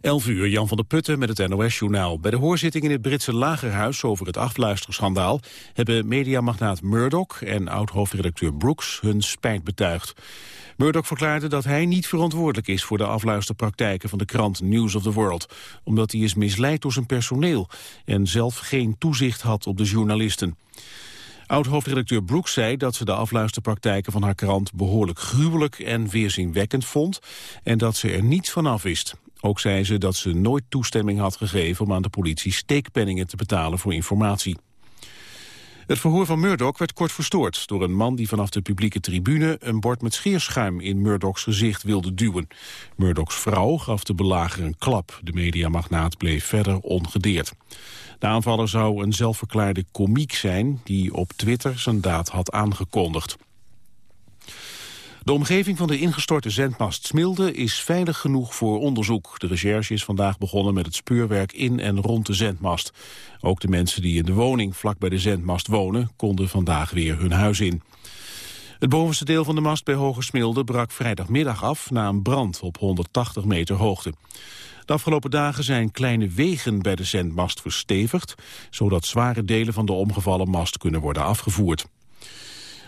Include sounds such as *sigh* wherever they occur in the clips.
11 uur, Jan van der Putten met het NOS-journaal. Bij de hoorzitting in het Britse lagerhuis over het afluisterschandaal... hebben mediamagnaat Murdoch en oud-hoofdredacteur Brooks hun spijt betuigd. Murdoch verklaarde dat hij niet verantwoordelijk is... voor de afluisterpraktijken van de krant News of the World... omdat hij is misleid door zijn personeel... en zelf geen toezicht had op de journalisten. Oud-hoofdredacteur Brooks zei dat ze de afluisterpraktijken van haar krant behoorlijk gruwelijk en weerzinwekkend vond en dat ze er niets van af wist. Ook zei ze dat ze nooit toestemming had gegeven om aan de politie steekpenningen te betalen voor informatie. Het verhoor van Murdoch werd kort verstoord door een man die vanaf de publieke tribune een bord met scheerschuim in Murdochs gezicht wilde duwen. Murdochs vrouw gaf de belager een klap. De mediamagnaat bleef verder ongedeerd. De aanvaller zou een zelfverklaarde komiek zijn die op Twitter zijn daad had aangekondigd. De omgeving van de ingestorte zendmast Smilde is veilig genoeg voor onderzoek. De recherche is vandaag begonnen met het speurwerk in en rond de zendmast. Ook de mensen die in de woning vlak bij de zendmast wonen... konden vandaag weer hun huis in. Het bovenste deel van de mast bij Hogesmilde brak vrijdagmiddag af... na een brand op 180 meter hoogte. De afgelopen dagen zijn kleine wegen bij de zendmast verstevigd... zodat zware delen van de omgevallen mast kunnen worden afgevoerd.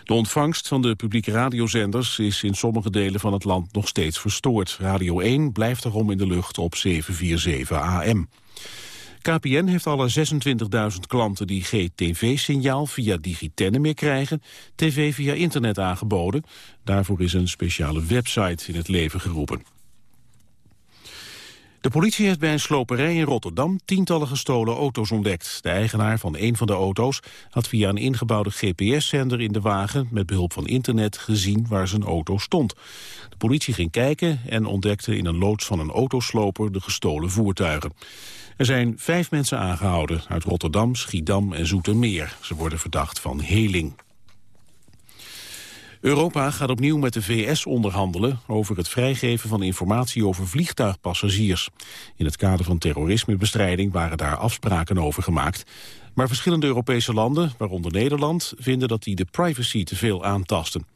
De ontvangst van de publieke radiozenders is in sommige delen van het land nog steeds verstoord. Radio 1 blijft daarom in de lucht op 747 AM. KPN heeft alle 26.000 klanten die GTV-signaal via Digitenne meer krijgen, tv via internet aangeboden. Daarvoor is een speciale website in het leven geroepen. De politie heeft bij een sloperij in Rotterdam tientallen gestolen auto's ontdekt. De eigenaar van een van de auto's had via een ingebouwde GPS-zender in de wagen met behulp van internet gezien waar zijn auto stond. De politie ging kijken en ontdekte in een loods van een autosloper de gestolen voertuigen. Er zijn vijf mensen aangehouden uit Rotterdam, Schiedam en Zoetermeer. Ze worden verdacht van heling. Europa gaat opnieuw met de VS onderhandelen over het vrijgeven van informatie over vliegtuigpassagiers. In het kader van terrorismebestrijding waren daar afspraken over gemaakt. Maar verschillende Europese landen, waaronder Nederland, vinden dat die de privacy te veel aantasten.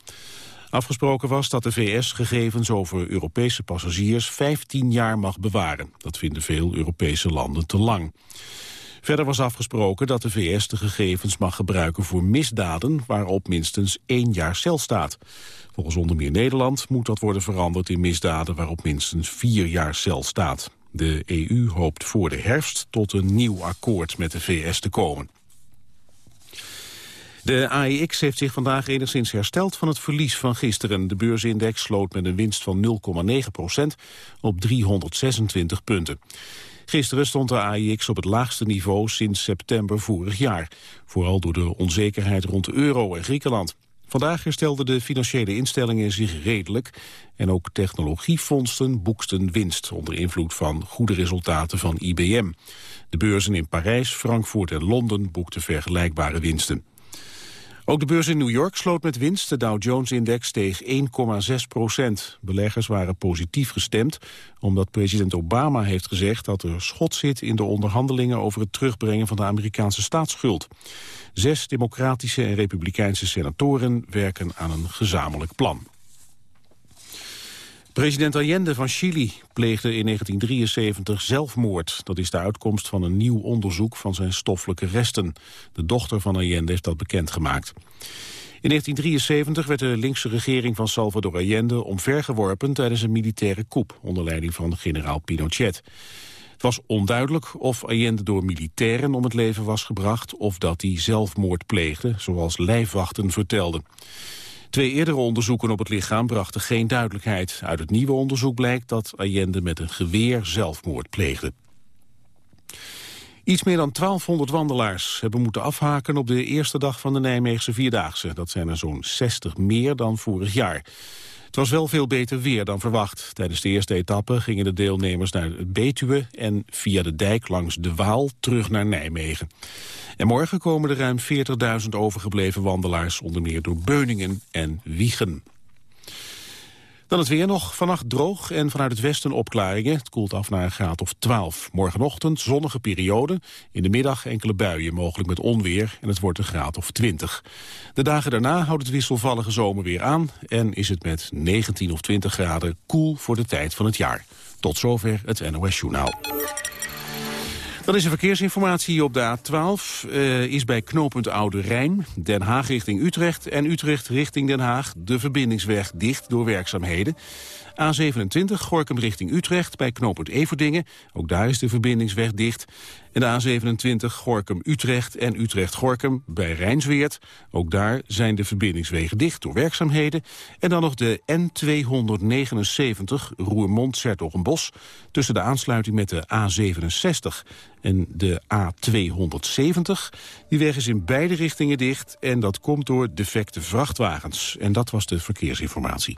Afgesproken was dat de VS gegevens over Europese passagiers 15 jaar mag bewaren. Dat vinden veel Europese landen te lang. Verder was afgesproken dat de VS de gegevens mag gebruiken voor misdaden waarop minstens één jaar cel staat. Volgens onder meer Nederland moet dat worden veranderd in misdaden waarop minstens vier jaar cel staat. De EU hoopt voor de herfst tot een nieuw akkoord met de VS te komen. De AEX heeft zich vandaag enigszins hersteld van het verlies van gisteren. De beursindex sloot met een winst van 0,9 procent op 326 punten. Gisteren stond de AIX op het laagste niveau sinds september vorig jaar. Vooral door de onzekerheid rond de euro en Griekenland. Vandaag herstelden de financiële instellingen zich redelijk... en ook technologiefondsen boeksten winst... onder invloed van goede resultaten van IBM. De beurzen in Parijs, Frankfurt en Londen boekten vergelijkbare winsten. Ook de beurs in New York sloot met winst. De Dow Jones-index steeg 1,6 procent. Beleggers waren positief gestemd omdat president Obama heeft gezegd dat er schot zit in de onderhandelingen over het terugbrengen van de Amerikaanse staatsschuld. Zes democratische en republikeinse senatoren werken aan een gezamenlijk plan. President Allende van Chili pleegde in 1973 zelfmoord. Dat is de uitkomst van een nieuw onderzoek van zijn stoffelijke resten. De dochter van Allende heeft dat bekendgemaakt. In 1973 werd de linkse regering van Salvador Allende omvergeworpen tijdens een militaire coup onder leiding van generaal Pinochet. Het was onduidelijk of Allende door militairen om het leven was gebracht of dat hij zelfmoord pleegde, zoals lijfwachten vertelden. Twee eerdere onderzoeken op het lichaam brachten geen duidelijkheid. Uit het nieuwe onderzoek blijkt dat Allende met een geweer zelfmoord pleegde. Iets meer dan 1200 wandelaars hebben moeten afhaken op de eerste dag van de Nijmeegse Vierdaagse. Dat zijn er zo'n 60 meer dan vorig jaar. Het was wel veel beter weer dan verwacht. Tijdens de eerste etappe gingen de deelnemers naar het Betuwe en via de dijk langs de Waal terug naar Nijmegen. En morgen komen er ruim 40.000 overgebleven wandelaars, onder meer door Beuningen en Wiegen. Dan het weer nog. Vannacht droog en vanuit het westen opklaringen. Het koelt af naar een graad of 12. Morgenochtend zonnige periode. In de middag enkele buien, mogelijk met onweer. En het wordt een graad of 20. De dagen daarna houdt het wisselvallige zomer weer aan. En is het met 19 of 20 graden koel voor de tijd van het jaar. Tot zover het NOS Journaal. Dan is er verkeersinformatie op de A12. Uh, is bij knooppunt Oude Rijn, Den Haag richting Utrecht... en Utrecht richting Den Haag de verbindingsweg dicht door werkzaamheden. A27 Gorkum richting Utrecht bij knooppunt Everdingen. Ook daar is de verbindingsweg dicht. En de A27 Gorkum-Utrecht en Utrecht-Gorkum bij Rijnsweert. Ook daar zijn de verbindingswegen dicht door werkzaamheden. En dan nog de N279 Roermond-Sertogenbos... tussen de aansluiting met de A67 en de A270. Die weg is in beide richtingen dicht en dat komt door defecte vrachtwagens. En dat was de verkeersinformatie.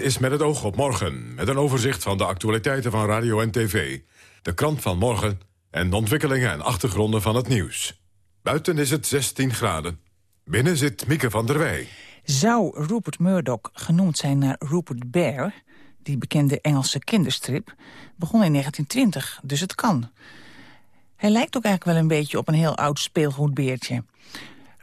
Is met het oog op morgen, met een overzicht van de actualiteiten van radio en tv. De krant van morgen en de ontwikkelingen en achtergronden van het nieuws. Buiten is het 16 graden. Binnen zit Mieke van der Wij. Zou Rupert Murdoch genoemd zijn naar Rupert Bear... die bekende Engelse kinderstrip, begon in 1920, dus het kan. Hij lijkt ook eigenlijk wel een beetje op een heel oud speelgoedbeertje...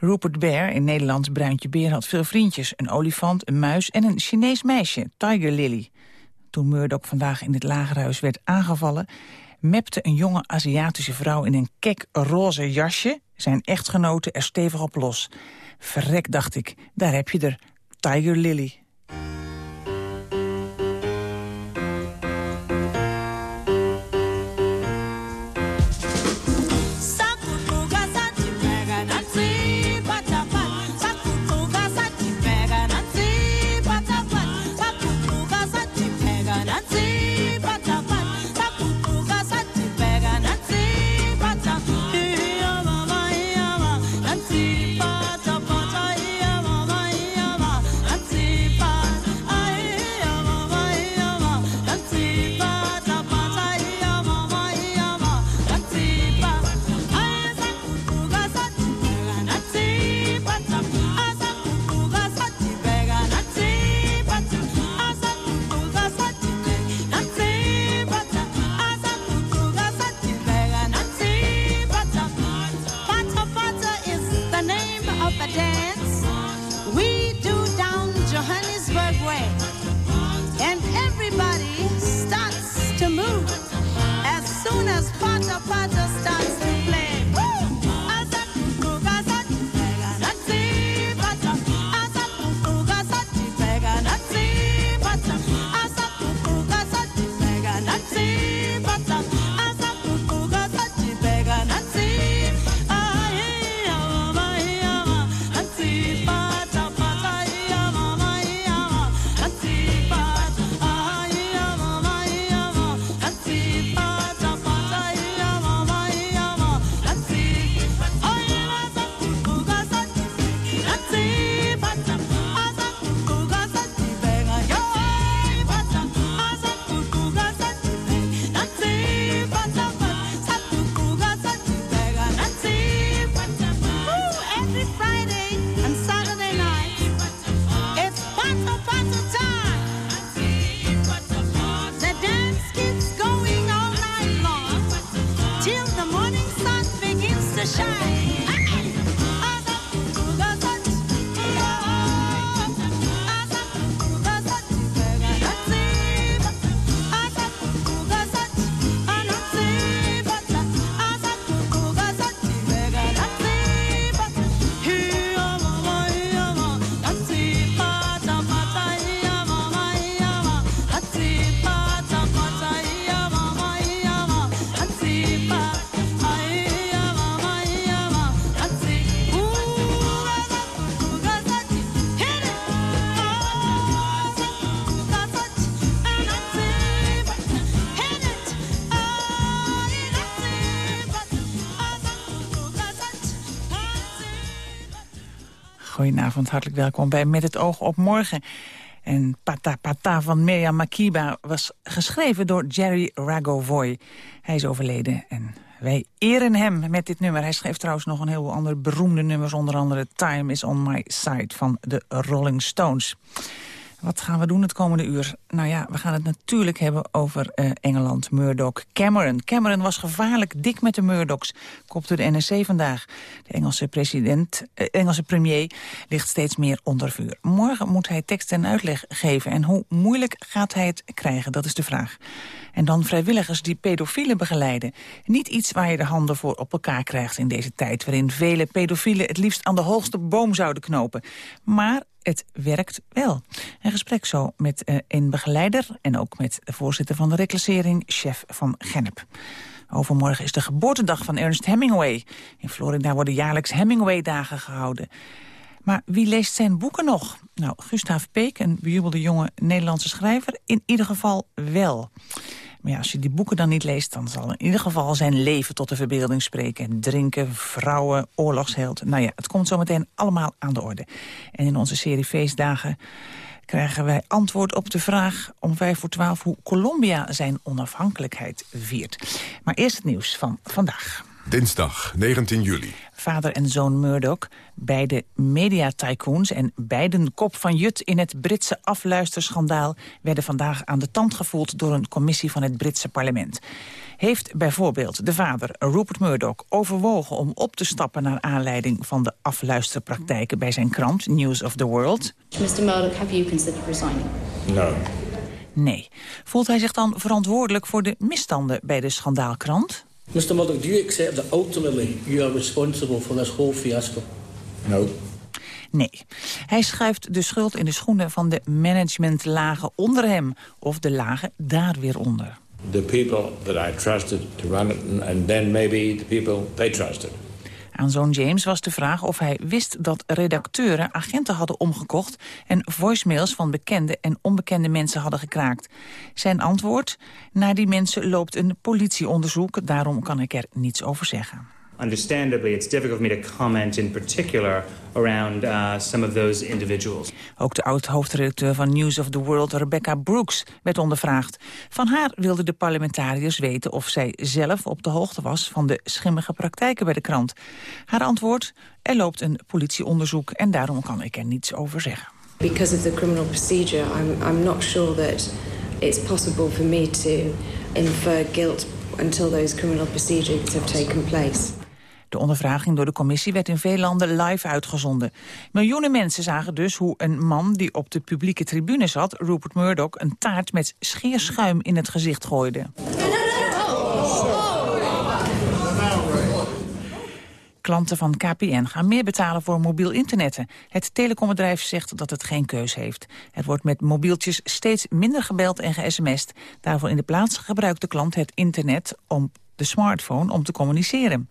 Rupert Bear, in Nederlands Bruintje Beer, had veel vriendjes. Een olifant, een muis en een Chinees meisje, Tiger Lily. Toen Murdoch vandaag in het lagerhuis werd aangevallen... mepte een jonge Aziatische vrouw in een kek roze jasje... zijn echtgenote er stevig op los. Verrek, dacht ik, daar heb je er, Tiger Lily. Goedenavond, hartelijk welkom bij Met het oog op morgen. En Pata Pata van Mirjam Makiba was geschreven door Jerry Ragovoy. Hij is overleden en wij eren hem met dit nummer. Hij schreef trouwens nog een heleboel andere beroemde nummers... onder andere Time is on my side van de Rolling Stones. Wat gaan we doen het komende uur? Nou ja, we gaan het natuurlijk hebben over uh, Engeland, Murdoch, Cameron. Cameron was gevaarlijk dik met de Murdochs, kopte de NSC vandaag. De Engelse, president, uh, Engelse premier ligt steeds meer onder vuur. Morgen moet hij tekst en uitleg geven. En hoe moeilijk gaat hij het krijgen, dat is de vraag. En dan vrijwilligers die pedofielen begeleiden. Niet iets waar je de handen voor op elkaar krijgt in deze tijd... waarin vele pedofielen het liefst aan de hoogste boom zouden knopen. Maar het werkt wel. Een gesprek zo met uh, een begeleider en ook met de voorzitter van de reclassering, chef van Gennep. Overmorgen is de geboortedag van Ernest Hemingway. In Florida worden jaarlijks Hemingway-dagen gehouden. Maar wie leest zijn boeken nog? Nou, Gustav Peek, een bejubelde jonge Nederlandse schrijver, in ieder geval wel. Maar ja, als je die boeken dan niet leest... dan zal in ieder geval zijn leven tot de verbeelding spreken. Drinken, vrouwen, oorlogsheld. Nou ja, het komt zometeen allemaal aan de orde. En in onze serie Feestdagen krijgen wij antwoord op de vraag om vijf voor twaalf... hoe Colombia zijn onafhankelijkheid viert. Maar eerst het nieuws van vandaag. Dinsdag 19 juli. Vader en zoon Murdoch, beide mediatycoons en beiden kop van Jut in het Britse afluisterschandaal... werden vandaag aan de tand gevoeld door een commissie van het Britse parlement. Heeft bijvoorbeeld de vader, Rupert Murdoch, overwogen om op te stappen... naar aanleiding van de afluisterpraktijken bij zijn krant News of the World? Mr. Murdoch, have you considered resigning? No. Nee. Voelt hij zich dan verantwoordelijk voor de misstanden bij de schandaalkrant? Mr. Murdoch, do you accept that ultimately you are responsible for this whole fiasco? No. Nee. Hij schuift de schuld in de schoenen van de managementlagen onder hem... of de lagen daar weer onder. The people that I trusted to run it and then maybe the people they trusted. Aan zoon James was de vraag of hij wist dat redacteuren agenten hadden omgekocht... en voicemails van bekende en onbekende mensen hadden gekraakt. Zijn antwoord? Naar die mensen loopt een politieonderzoek, daarom kan ik er niets over zeggen. Understandably, it's difficult for me to comment in particular around uh, some of those individuals. Ook de oud-hoofdredacteur van News of the World, Rebecca Brooks, werd ondervraagd. Van haar wilden de parlementariërs weten of zij zelf op de hoogte was van de schimmige praktijken bij de krant. Haar antwoord, er loopt een politieonderzoek en daarom kan ik er niets over zeggen. Because of the criminal procedure, I'm, I'm not sure that it's possible for me to infer guilt until those criminal procedures have taken place. De ondervraging door de commissie werd in veel landen live uitgezonden. Miljoenen mensen zagen dus hoe een man die op de publieke tribune zat... Rupert Murdoch een taart met scheerschuim in het gezicht gooide. Klanten van KPN gaan meer betalen voor mobiel internetten. Het telecombedrijf zegt dat het geen keus heeft. Er wordt met mobieltjes steeds minder gebeld en ge-sms'd. Daarvoor in de plaats gebruikt de klant het internet om de smartphone om te communiceren.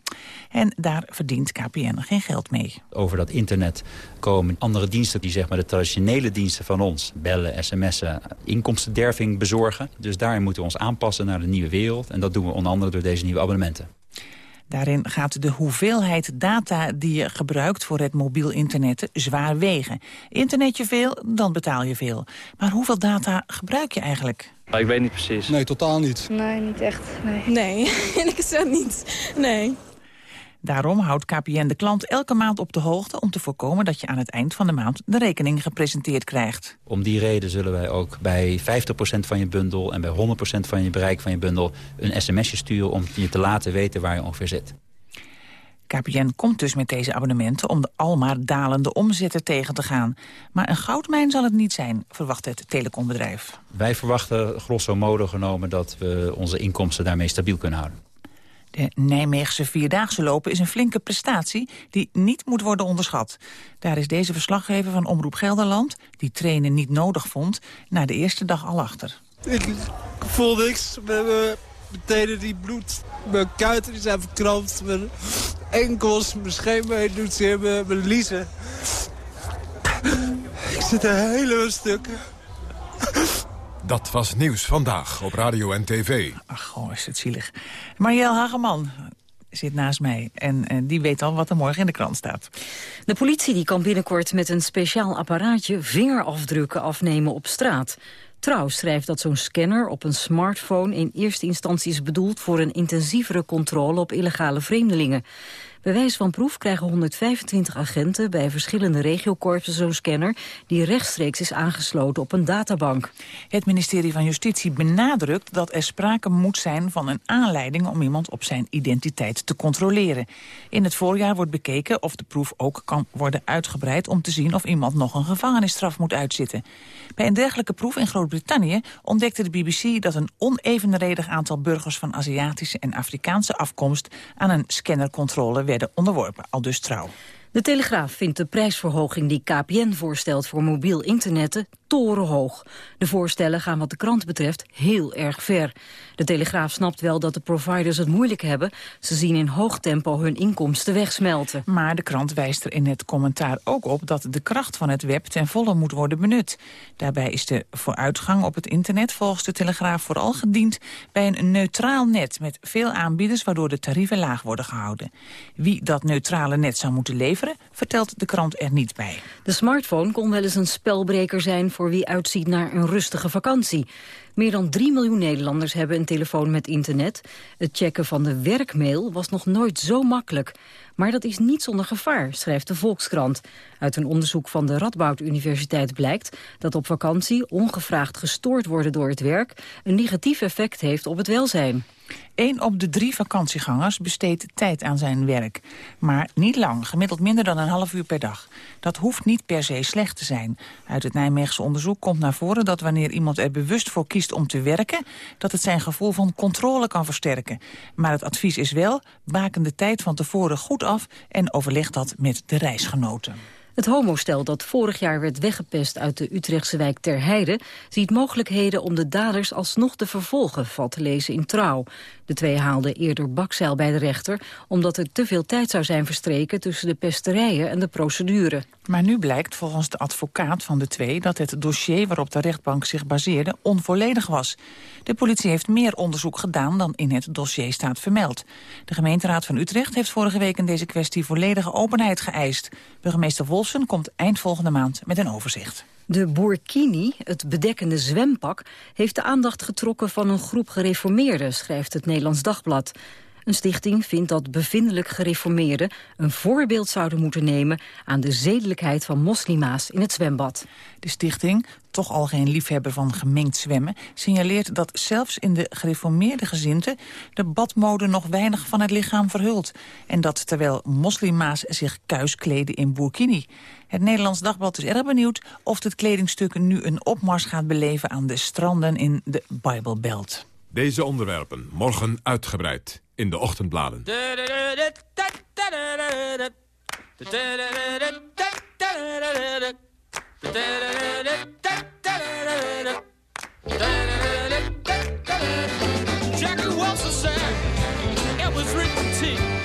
En daar verdient KPN geen geld mee. Over dat internet komen andere diensten die zeg maar de traditionele diensten van ons... bellen, sms'en, inkomstenderving bezorgen. Dus daarin moeten we ons aanpassen naar de nieuwe wereld. En dat doen we onder andere door deze nieuwe abonnementen. Daarin gaat de hoeveelheid data die je gebruikt voor het mobiel internet zwaar wegen. Internet je veel, dan betaal je veel. Maar hoeveel data gebruik je eigenlijk? Ik weet niet precies. Nee, totaal niet. Nee, niet echt. Nee, nee *laughs* eerlijk gezegd niet. Nee. Daarom houdt KPN de klant elke maand op de hoogte... om te voorkomen dat je aan het eind van de maand de rekening gepresenteerd krijgt. Om die reden zullen wij ook bij 50% van je bundel... en bij 100% van je bereik van je bundel een sms'je sturen... om je te laten weten waar je ongeveer zit. KPN komt dus met deze abonnementen om de almaar dalende omzetten tegen te gaan. Maar een goudmijn zal het niet zijn, verwacht het telecombedrijf. Wij verwachten grosso modo genomen dat we onze inkomsten daarmee stabiel kunnen houden. De Nijmeegse Vierdaagse lopen is een flinke prestatie die niet moet worden onderschat. Daar is deze verslaggever van Omroep Gelderland, die trainen niet nodig vond, na de eerste dag al achter. Ik voel niks. Hebben meteen die bloed. Mijn kuiten zijn verkrampt. Mijn enkels, mijn scheenbeen doet zeer, mijn, mijn liezen. Ik zit er helemaal stuk. Dat was Nieuws Vandaag op Radio en TV. Ach, oh, is het zielig. Marielle Hageman, zit naast mij. En, en die weet al wat er morgen in de krant staat. De politie die kan binnenkort met een speciaal apparaatje vingerafdrukken afnemen op straat. Trouw schrijft dat zo'n scanner op een smartphone in eerste instantie is bedoeld voor een intensievere controle op illegale vreemdelingen. Bij wijze van proef krijgen 125 agenten bij verschillende regiokorpsen zo'n scanner die rechtstreeks is aangesloten op een databank. Het ministerie van Justitie benadrukt dat er sprake moet zijn van een aanleiding om iemand op zijn identiteit te controleren. In het voorjaar wordt bekeken of de proef ook kan worden uitgebreid om te zien of iemand nog een gevangenisstraf moet uitzitten. Bij een dergelijke proef in Groot-Brittannië ontdekte de BBC dat een onevenredig aantal burgers van Aziatische en Afrikaanse afkomst aan een scannercontrole werden onderworpen, al dus trouw. De Telegraaf vindt de prijsverhoging die KPN voorstelt voor mobiel internetten torenhoog. De voorstellen gaan wat de krant betreft heel erg ver. De Telegraaf snapt wel dat de providers het moeilijk hebben. Ze zien in hoog tempo hun inkomsten wegsmelten. Maar de krant wijst er in het commentaar ook op dat de kracht van het web ten volle moet worden benut. Daarbij is de vooruitgang op het internet volgens de Telegraaf vooral gediend bij een neutraal net met veel aanbieders waardoor de tarieven laag worden gehouden. Wie dat neutrale net zou moeten leveren, vertelt de krant er niet bij. De smartphone kon wel eens een spelbreker zijn voor wie uitziet naar een rustige vakantie. Meer dan 3 miljoen Nederlanders hebben een telefoon met internet. Het checken van de werkmail was nog nooit zo makkelijk. Maar dat is niet zonder gevaar, schrijft de Volkskrant. Uit een onderzoek van de Radboud Universiteit blijkt... dat op vakantie ongevraagd gestoord worden door het werk... een negatief effect heeft op het welzijn. Eén op de drie vakantiegangers besteedt tijd aan zijn werk. Maar niet lang, gemiddeld minder dan een half uur per dag. Dat hoeft niet per se slecht te zijn. Uit het Nijmeegse onderzoek komt naar voren dat wanneer iemand er bewust voor kiest om te werken... dat het zijn gevoel van controle kan versterken. Maar het advies is wel, baken de tijd van tevoren goed af... en overleg dat met de reisgenoten. Het homostel dat vorig jaar werd weggepest uit de Utrechtse wijk Ter Heide... ziet mogelijkheden om de daders alsnog te vervolgen, valt te lezen in Trouw. De twee haalden eerder bakzeil bij de rechter... omdat er te veel tijd zou zijn verstreken tussen de pesterijen en de procedure. Maar nu blijkt volgens de advocaat van de twee... dat het dossier waarop de rechtbank zich baseerde onvolledig was. De politie heeft meer onderzoek gedaan dan in het dossier staat vermeld. De gemeenteraad van Utrecht heeft vorige week in deze kwestie volledige openheid geëist. Burgemeester Wolfsen komt eind volgende maand met een overzicht. De burkini, het bedekkende zwempak, heeft de aandacht getrokken van een groep gereformeerden, schrijft het Nederlands Dagblad. Een stichting vindt dat bevindelijk gereformeerden een voorbeeld zouden moeten nemen aan de zedelijkheid van moslima's in het zwembad. De stichting, toch al geen liefhebber van gemengd zwemmen, signaleert dat zelfs in de gereformeerde gezinten de badmode nog weinig van het lichaam verhult. En dat terwijl moslima's zich kuis kleden in burkini. Het Nederlands Dagblad is erg benieuwd of het kledingstuk nu een opmars gaat beleven aan de stranden in de Bijbelbelt. Deze onderwerpen morgen uitgebreid in de ochtendbladen. Jackie Wilson said it was written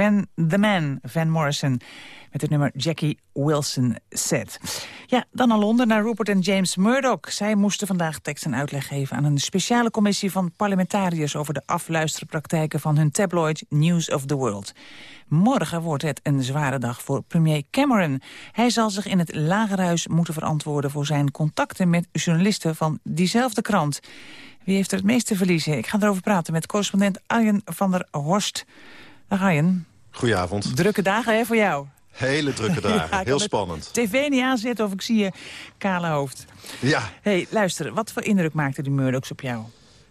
Van the Man, Van Morrison. Met het nummer Jackie Wilson Said. Ja, dan naar Londen, naar Rupert en James Murdoch. Zij moesten vandaag tekst en uitleg geven aan een speciale commissie van parlementariërs... over de afluisterpraktijken van hun tabloid News of the World. Morgen wordt het een zware dag voor premier Cameron. Hij zal zich in het Lagerhuis moeten verantwoorden... voor zijn contacten met journalisten van diezelfde krant. Wie heeft er het meeste verliezen? Ik ga erover praten met correspondent Arjen van der Horst. Dag Arjen. Goedenavond. Drukke dagen hè, voor jou. Hele drukke dagen. *laughs* Ja, Heel spannend. tv niet aanzetten of ik zie je kale hoofd. Ja. hey, luister, wat voor indruk maakte die Murdochs op jou?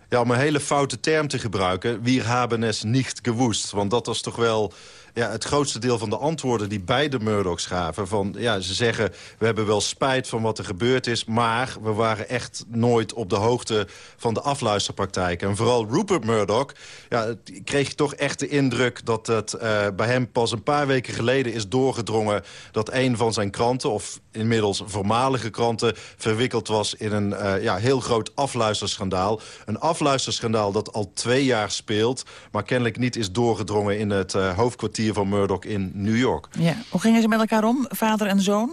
ja, om een hele foute term te gebruiken. Wir haben es nicht gewoest. Want dat was toch wel ja, het grootste deel van de antwoorden die beide Murdochs gaven. Van, ja, ze zeggen, we hebben wel spijt van wat er gebeurd is... maar we waren echt nooit op de hoogte van de afluisterpraktijk. En vooral Rupert Murdoch ja, kreeg toch echt de indruk... dat het eh, bij hem pas een paar weken geleden is doorgedrongen... dat een van zijn kranten, of inmiddels voormalige kranten... verwikkeld was in een eh, ja, heel groot afluisterschandaal. Een afluisterschandaal dat al twee jaar speelt... maar kennelijk niet is doorgedrongen in het eh, hoofdkwartier van Murdoch in New York. Ja. Hoe gingen ze met elkaar om, vader en zoon?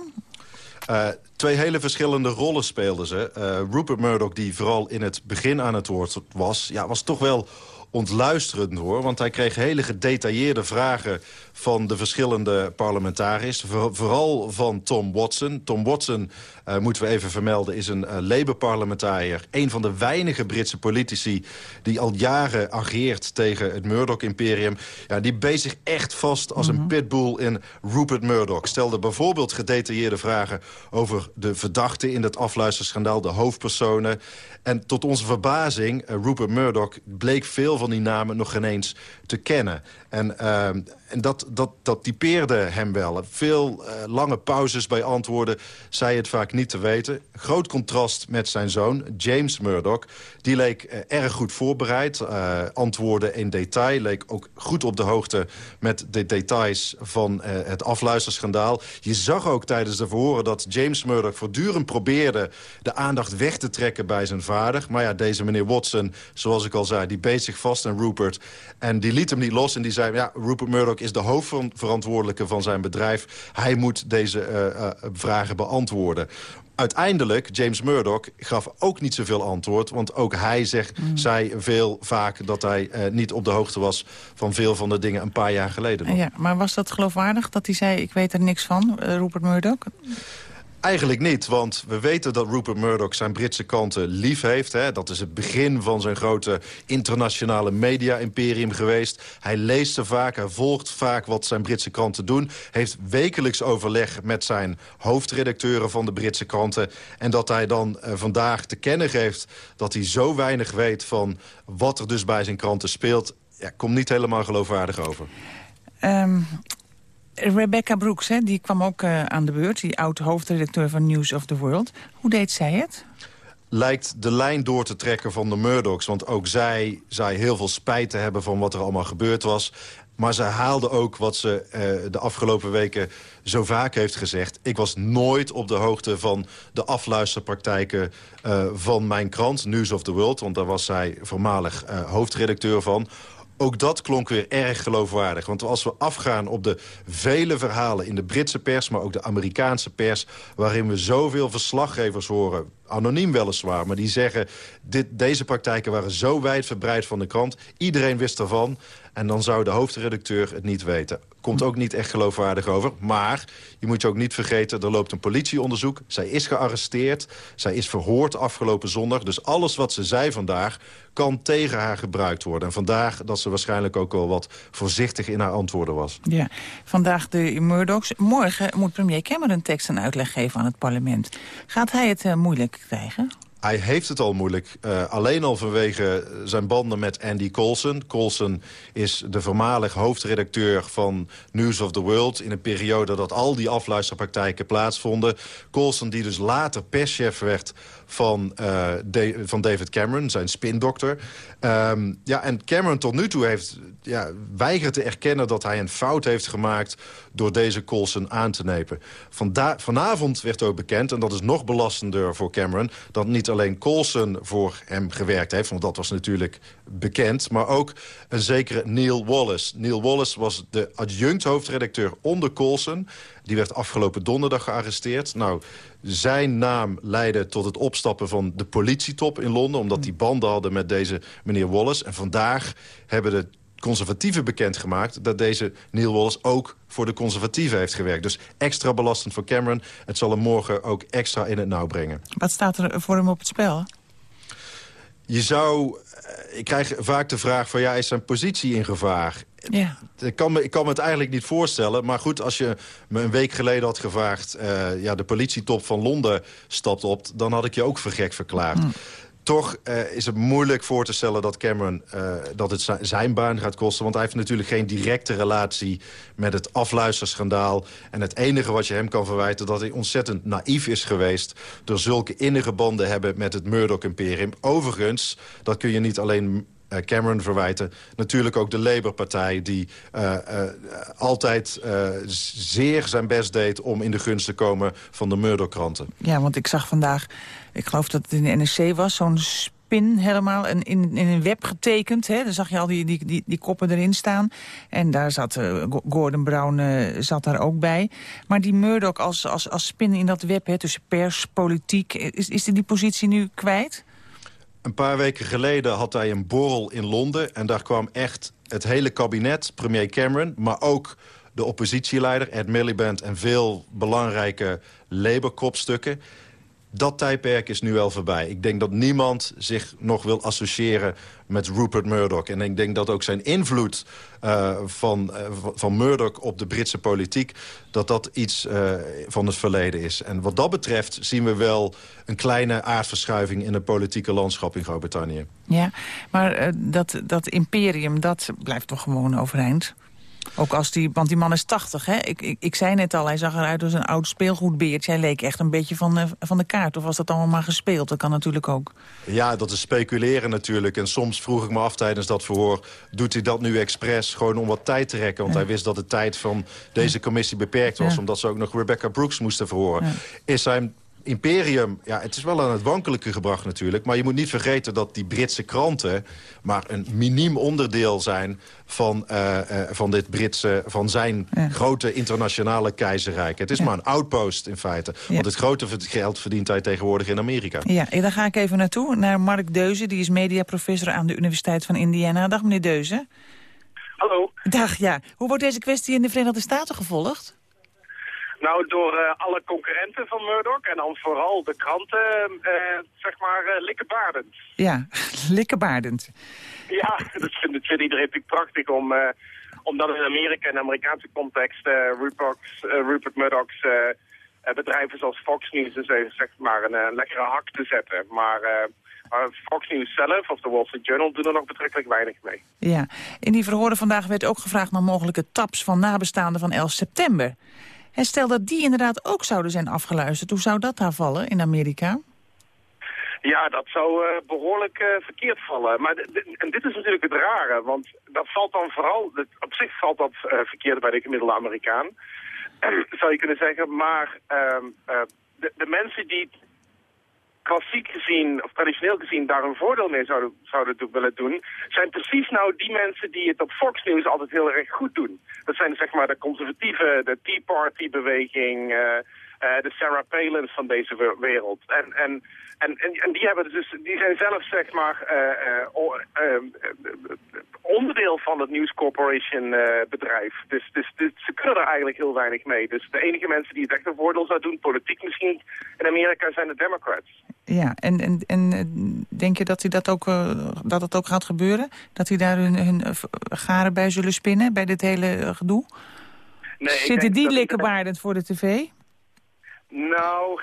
Uh, twee hele verschillende rollen speelden ze. Rupert Murdoch, die vooral in het begin aan het woord was... Ja, was toch wel ontluisterend hoor. Want hij kreeg hele gedetailleerde vragen van de verschillende parlementariërs. Voor, vooral van Tom Watson. Tom Watson, uh, moeten we even vermelden, is een uh, Labour-parlementariër. Een van de weinige Britse politici die al jaren ageert tegen het Murdoch-imperium. Ja, die bezig echt vast als een pitbull in Rupert Murdoch. Stelde bijvoorbeeld gedetailleerde vragen over de verdachten in het afluisterschandaal, de hoofdpersonen. En tot onze verbazing, uh, Rupert Murdoch bleek veel van die namen nog geen eens te kennen. En, uh, en dat, dat, dat typeerde hem wel. Veel uh, lange pauzes bij antwoorden zei het vaak niet te weten. Groot contrast met zijn zoon, James Murdoch. Die leek uh, erg goed voorbereid. Uh, antwoorden in detail. Leek ook goed op de hoogte met de details van het afluisterschandaal. Je zag ook tijdens de verhoren dat James Murdoch voortdurend probeerde... de aandacht weg te trekken bij zijn vader. Maar ja, deze meneer Watson, zoals ik al zei, die beet zich vast aan Rupert. En die liet hem niet los en die zei... ja, Rupert Murdoch is de hoofdverantwoordelijke van zijn bedrijf. Hij moet deze uh, uh, vragen beantwoorden. Uiteindelijk, James Murdoch gaf ook niet zoveel antwoord... want ook hij zegt, mm. zei veel vaak dat hij uh, niet op de hoogte was... van veel van de dingen een paar jaar geleden nog. Ja, maar was dat geloofwaardig dat hij zei, ik weet er niks van, Rupert Murdoch? Eigenlijk niet, want we weten dat Rupert Murdoch zijn Britse kanten lief heeft. Hè. Dat is het begin van zijn grote internationale media-imperium geweest. Hij leest ze vaak, hij volgt vaak wat zijn Britse kranten doen. Heeft wekelijks overleg met zijn hoofdredacteuren van de Britse kranten. En dat hij dan uh, vandaag te kennen geeft dat hij zo weinig weet... van wat er dus bij zijn kranten speelt, ja, komt niet helemaal geloofwaardig over. Um, Rebecca Brooks, hè, die kwam ook uh, aan de beurt. Die oud-hoofdredacteur van News of the World. Hoe deed zij het? lijkt de lijn door te trekken van de Murdochs. Want ook zij zei heel veel spijt te hebben van wat er allemaal gebeurd was. Maar ze haalde ook wat ze uh, de afgelopen weken zo vaak heeft gezegd. Ik was nooit op de hoogte van de afluisterpraktijken uh, van mijn krant, News of the World. Want daar was zij voormalig hoofdredacteur van ook dat klonk weer erg geloofwaardig. Want als we afgaan op de vele verhalen in de Britse pers... maar ook de Amerikaanse pers... waarin we zoveel verslaggevers horen, anoniem weliswaar... maar die zeggen, dit, deze praktijken waren zo wijdverbreid van de krant... iedereen wist ervan en dan zou de hoofdredacteur het niet weten. Komt ook niet echt geloofwaardig over. Maar je moet je ook niet vergeten, er loopt een politieonderzoek. Zij is gearresteerd, zij is verhoord afgelopen zondag. Dus alles wat ze zei vandaag kan tegen haar gebruikt worden. En vandaag dat ze waarschijnlijk ook wel wat voorzichtig in haar antwoorden was. Ja, vandaag de Murdochs. Morgen moet premier Cameron tekst en uitleg geven aan het parlement. Gaat hij het uh, moeilijk krijgen? Hij heeft het al moeilijk. Uh, alleen al vanwege zijn banden met Andy Coulson. Coulson is de voormalig hoofdredacteur van News of the World... in een periode dat al die afluisterpraktijken plaatsvonden. Coulson die dus later perschef werd van, de, van David Cameron, zijn spindokter. Um, ja, en Cameron tot nu toe heeft ja, weigert te erkennen dat hij een fout heeft gemaakt... door deze Coulson aan te. Vanda vanavond werd ook bekend, en dat is nog belastender voor Cameron... dat niet alleen Coulson voor hem gewerkt heeft, want dat was natuurlijk bekend... maar ook een zekere Neil Wallace. Neil Wallace was de adjunct hoofdredacteur onder Coulson. Die werd afgelopen donderdag gearresteerd. Nou, zijn naam leidde tot het opstappen van de politietop in Londen... omdat die banden hadden met deze meneer Wallace. En vandaag hebben de conservatieven bekendgemaakt... dat deze Neil Wallace ook voor de conservatieven heeft gewerkt. Dus extra belastend voor Cameron. Het zal hem morgen ook extra in het nauw brengen. Wat staat er voor hem op het spel? Je zou... Ik krijg vaak de vraag van, ja, is zijn positie in gevaar? Ja. Ik, kan me, ik kan me het eigenlijk niet voorstellen. Maar goed, als je me een week geleden had gevraagd... Uh, ja, de politietop van Londen stapt op... dan had ik je ook voor gek verklaard. Mm. Toch uh, is het moeilijk voor te stellen dat Cameron uh, dat het zijn baan gaat kosten. Want hij heeft natuurlijk geen directe relatie met het afluisterschandaal. En het enige wat je hem kan verwijten... dat hij ontzettend naïef is geweest... door zulke innige banden hebben met het Murdoch-imperium. Overigens, dat kun je niet alleen uh, Cameron verwijten. Natuurlijk ook de Labour-partij die altijd zeer zijn best deed... om in de gunst te komen van de Murdoch-kranten. Ja, want ik zag vandaag, ik geloof dat het in de NSC was... zo'n spin helemaal in, in, in een web getekend. Hè? Daar zag je al die, die, die, die koppen erin staan. En daar zat Gordon Brown zat daar ook bij. Maar die Murdoch als, als, als spin in dat web hè, tussen pers, politiek... is, is die positie nu kwijt? Een paar weken geleden had hij een borrel in Londen... en daar kwam echt het hele kabinet, premier Cameron... maar ook de oppositieleider Ed Miliband... en veel belangrijke Labour-kopstukken dat tijdperk is nu wel voorbij. Ik denk dat niemand zich nog wil associëren met Rupert Murdoch. En ik denk dat ook zijn invloed uh, van, uh, van Murdoch op de Britse politiek... dat dat iets uh, van het verleden is. En wat dat betreft zien we wel een kleine aardverschuiving... in het politieke landschap in Groot-Brittannië. Ja, maar dat, dat imperium, dat blijft toch gewoon overeind? Ook als die, want die man is 80, hè? Ik, ik, ik zei net al, hij zag eruit als een oud speelgoedbeertje. Hij leek echt een beetje van, uh, van de kaart. Of was dat allemaal maar gespeeld? Dat kan natuurlijk ook. Ja, dat is speculeren natuurlijk. En soms vroeg ik me af tijdens dat verhoor... doet hij dat nu expres gewoon om wat tijd te rekken? Want ja. hij wist dat de tijd van deze commissie beperkt was... Ja. omdat ze ook nog Rebecca Brooks moesten verhoren. Ja. Is zijn imperium, ja, het is wel aan het wankelijke gebracht natuurlijk... maar je moet niet vergeten dat die Britse kranten... maar een miniem onderdeel zijn van, uh, uh, van, dit Britse, van zijn ja. grote internationale keizerrijk. Het is ja. maar een outpost in feite. Ja. Want het grote geld verdient hij tegenwoordig in Amerika. Ja, daar ga ik even naartoe, naar Mark Deuze. Die is mediaprofessor aan de Universiteit van Indiana. Dag meneer Deuze. Hallo. Dag, ja. Hoe wordt deze kwestie in de Verenigde Staten gevolgd? Nou, door uh, alle concurrenten van Murdoch en dan vooral de kranten, uh, zeg maar, uh, likkebaardend. Ja, *laughs* likkebaardend. Ja, *laughs* dat vindt, dat vindt iedereen natuurlijk prachtig om, omdat in Amerika, in de Amerikaanse context, Rupert, Rupert Murdoch's bedrijven zoals Fox News dus zeg maar een lekkere hak te zetten. Maar... Maar Fox News zelf of de Wall Street Journal doen er nog betrekkelijk weinig mee. Ja, in die verhoren vandaag werd ook gevraagd naar mogelijke taps van nabestaanden van 11 september. En stel dat die inderdaad ook zouden zijn afgeluisterd. Hoe zou dat daar vallen in Amerika? Ja, dat zou uh, behoorlijk uh, verkeerd vallen. Maar en dit is natuurlijk het rare, want dat valt dan vooral... op zich valt dat uh, verkeerd bij de gemiddelde Amerikaan, *clears throat* zou je kunnen zeggen. Maar ehm, de, de, mensen die klassiek gezien, of traditioneel gezien, daar een voordeel mee zouden, zouden willen doen, zijn precies nou die mensen die het op Fox News altijd heel erg goed doen. Dat zijn zeg maar de conservatieve, de Tea Party-beweging, uh, de Sarah Palins van deze wereld. En, en, en, en, die, hebben dus, die zijn zelf zeg maar uh, onderdeel van het News Corporation bedrijf. Dus, dus, dus, ze kunnen er eigenlijk heel weinig mee. Dus de enige mensen die het echt een voordeel zouden doen, politiek misschien in Amerika, zijn de Democrats. Ja, en, en, en denk je dat, hij dat, ook, dat het ook gaat gebeuren? Dat hij daar hun, hun garen bij zullen spinnen, bij dit hele gedoe? Nee, Zitten die likkenbaardend voor de tv? Nou,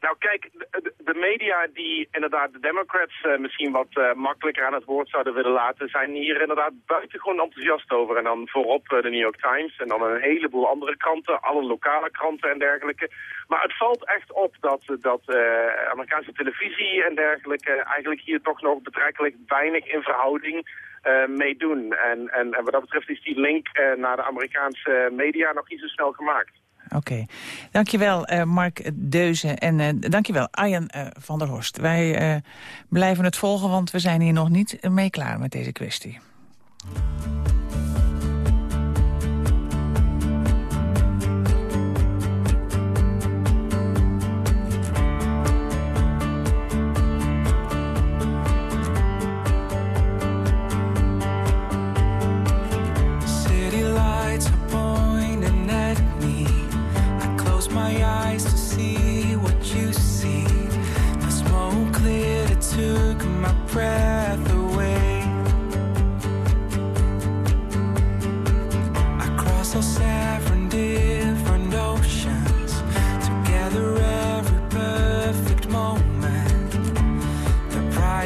Nou kijk, de, media die inderdaad de Democrats eh, misschien wat eh, makkelijker aan het woord zouden willen laten, zijn hier inderdaad buitengewoon enthousiast over. En dan voorop eh, de New York Times en dan een heleboel andere kranten, alle lokale kranten en dergelijke. Maar het valt echt op dat, dat Amerikaanse televisie en dergelijke eigenlijk hier toch nog betrekkelijk weinig in verhouding meedoen. En, en, en wat dat betreft is die link naar de Amerikaanse media nog niet zo snel gemaakt. Oké. Dankjewel, uh, Mark Deuze. En uh, dankjewel, Arjen uh, van der Horst. Wij blijven het volgen, want we zijn hier nog niet mee klaar met deze kwestie.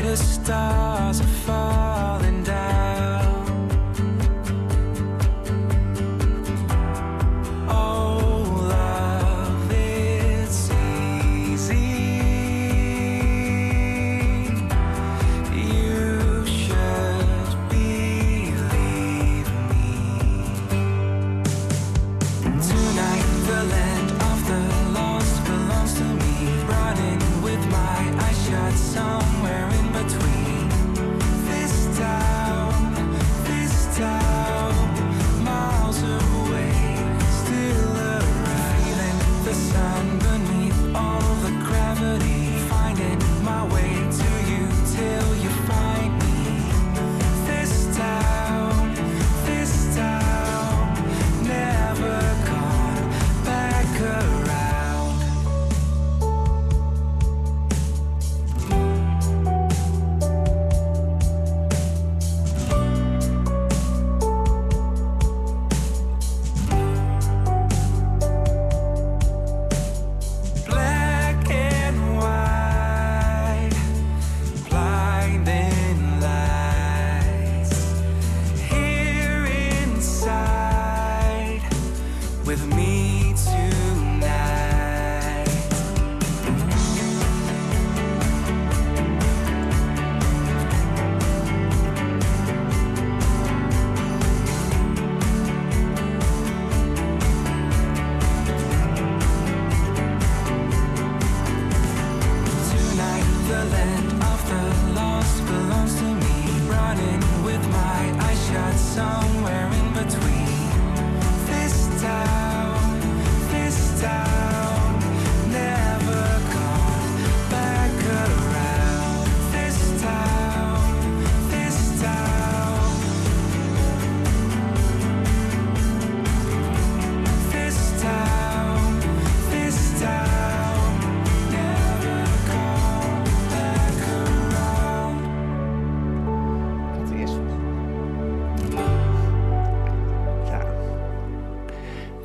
brightest stars are falling down.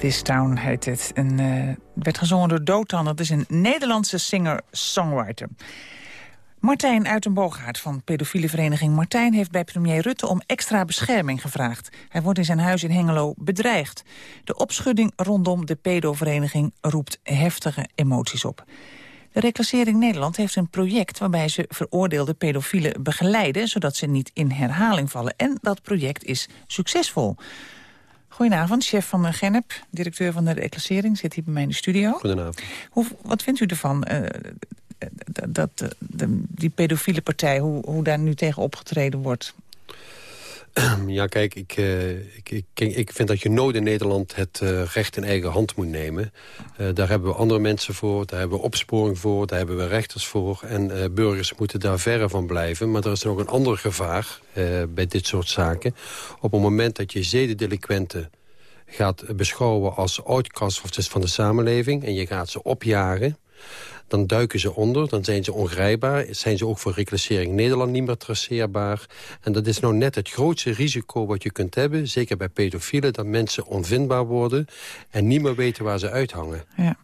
This Town heet het. En, uh, werd gezongen door Dotan. Dat is een Nederlandse singer-songwriter. Martijn uit een Boogaard van pedofiele vereniging Martijn... heeft bij premier Rutte om extra bescherming gevraagd. Hij wordt in zijn huis in Hengelo bedreigd. De opschudding rondom de pedovereniging roept heftige emoties op. De Reclassering Nederland heeft een project waarbij ze veroordeelde pedofielen begeleiden... zodat ze niet in herhaling vallen. En dat project is succesvol. Goedenavond, chef van de Genep, directeur van de reclassering, zit hier bij mij in de studio. Goedenavond. Hoe, wat vindt u ervan, uh, dat, de, die pedofiele partij, hoe, hoe daar nu tegen opgetreden wordt? *clears throat* Ja, kijk, ik, uh, ik, ik, ik, vind dat je nooit in Nederland het uh, recht in eigen hand moet nemen. Uh, daar hebben we andere mensen voor, daar hebben we opsporing voor... daar hebben we rechters voor en burgers moeten daar verre van blijven. Maar er is nog een ander gevaar bij dit soort zaken. Op het moment dat je zedendelinquenten gaat beschouwen als outcasts van de samenleving... en je gaat ze opjagen Dan duiken ze onder, dan zijn ze ongrijpbaar. Zijn ze ook voor reclassering Nederland niet meer traceerbaar. En dat is nou net het grootste risico wat je kunt hebben... zeker bij pedofielen, dat mensen onvindbaar worden... en niet meer weten waar ze uithangen. Ja.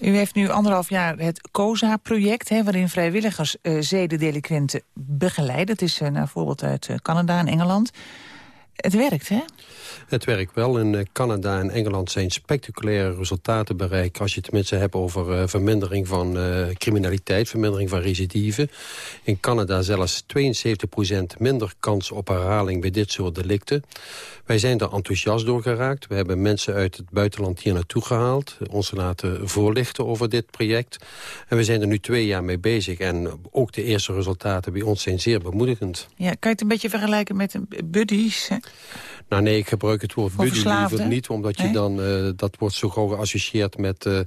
U heeft nu anderhalf jaar het COSA-project... waarin vrijwilligers uh, zedendelinquenten begeleiden. Het is uh, naar voorbeeld uit uh, Canada en Engeland. Het werkt, hè? Het werkt wel. In eh, Canada en Engeland zijn spectaculaire resultaten bereikt... als je het tenminste hebt over uh, vermindering van uh, criminaliteit... vermindering van recidive. In Canada zelfs 72% minder kans op herhaling bij dit soort delicten. Wij zijn er enthousiast door geraakt. We hebben mensen uit het buitenland hier naartoe gehaald. Ons laten voorlichten over dit project. En we zijn er nu twee jaar mee bezig. En ook de eerste resultaten bij ons zijn zeer bemoedigend. Ja, kan je het een beetje vergelijken met buddies? Hè? Nou nee, ik gebruik het woord buddy liever niet. Omdat je Nee? dan, uh, dat wordt zo gauw geassocieerd met, uh,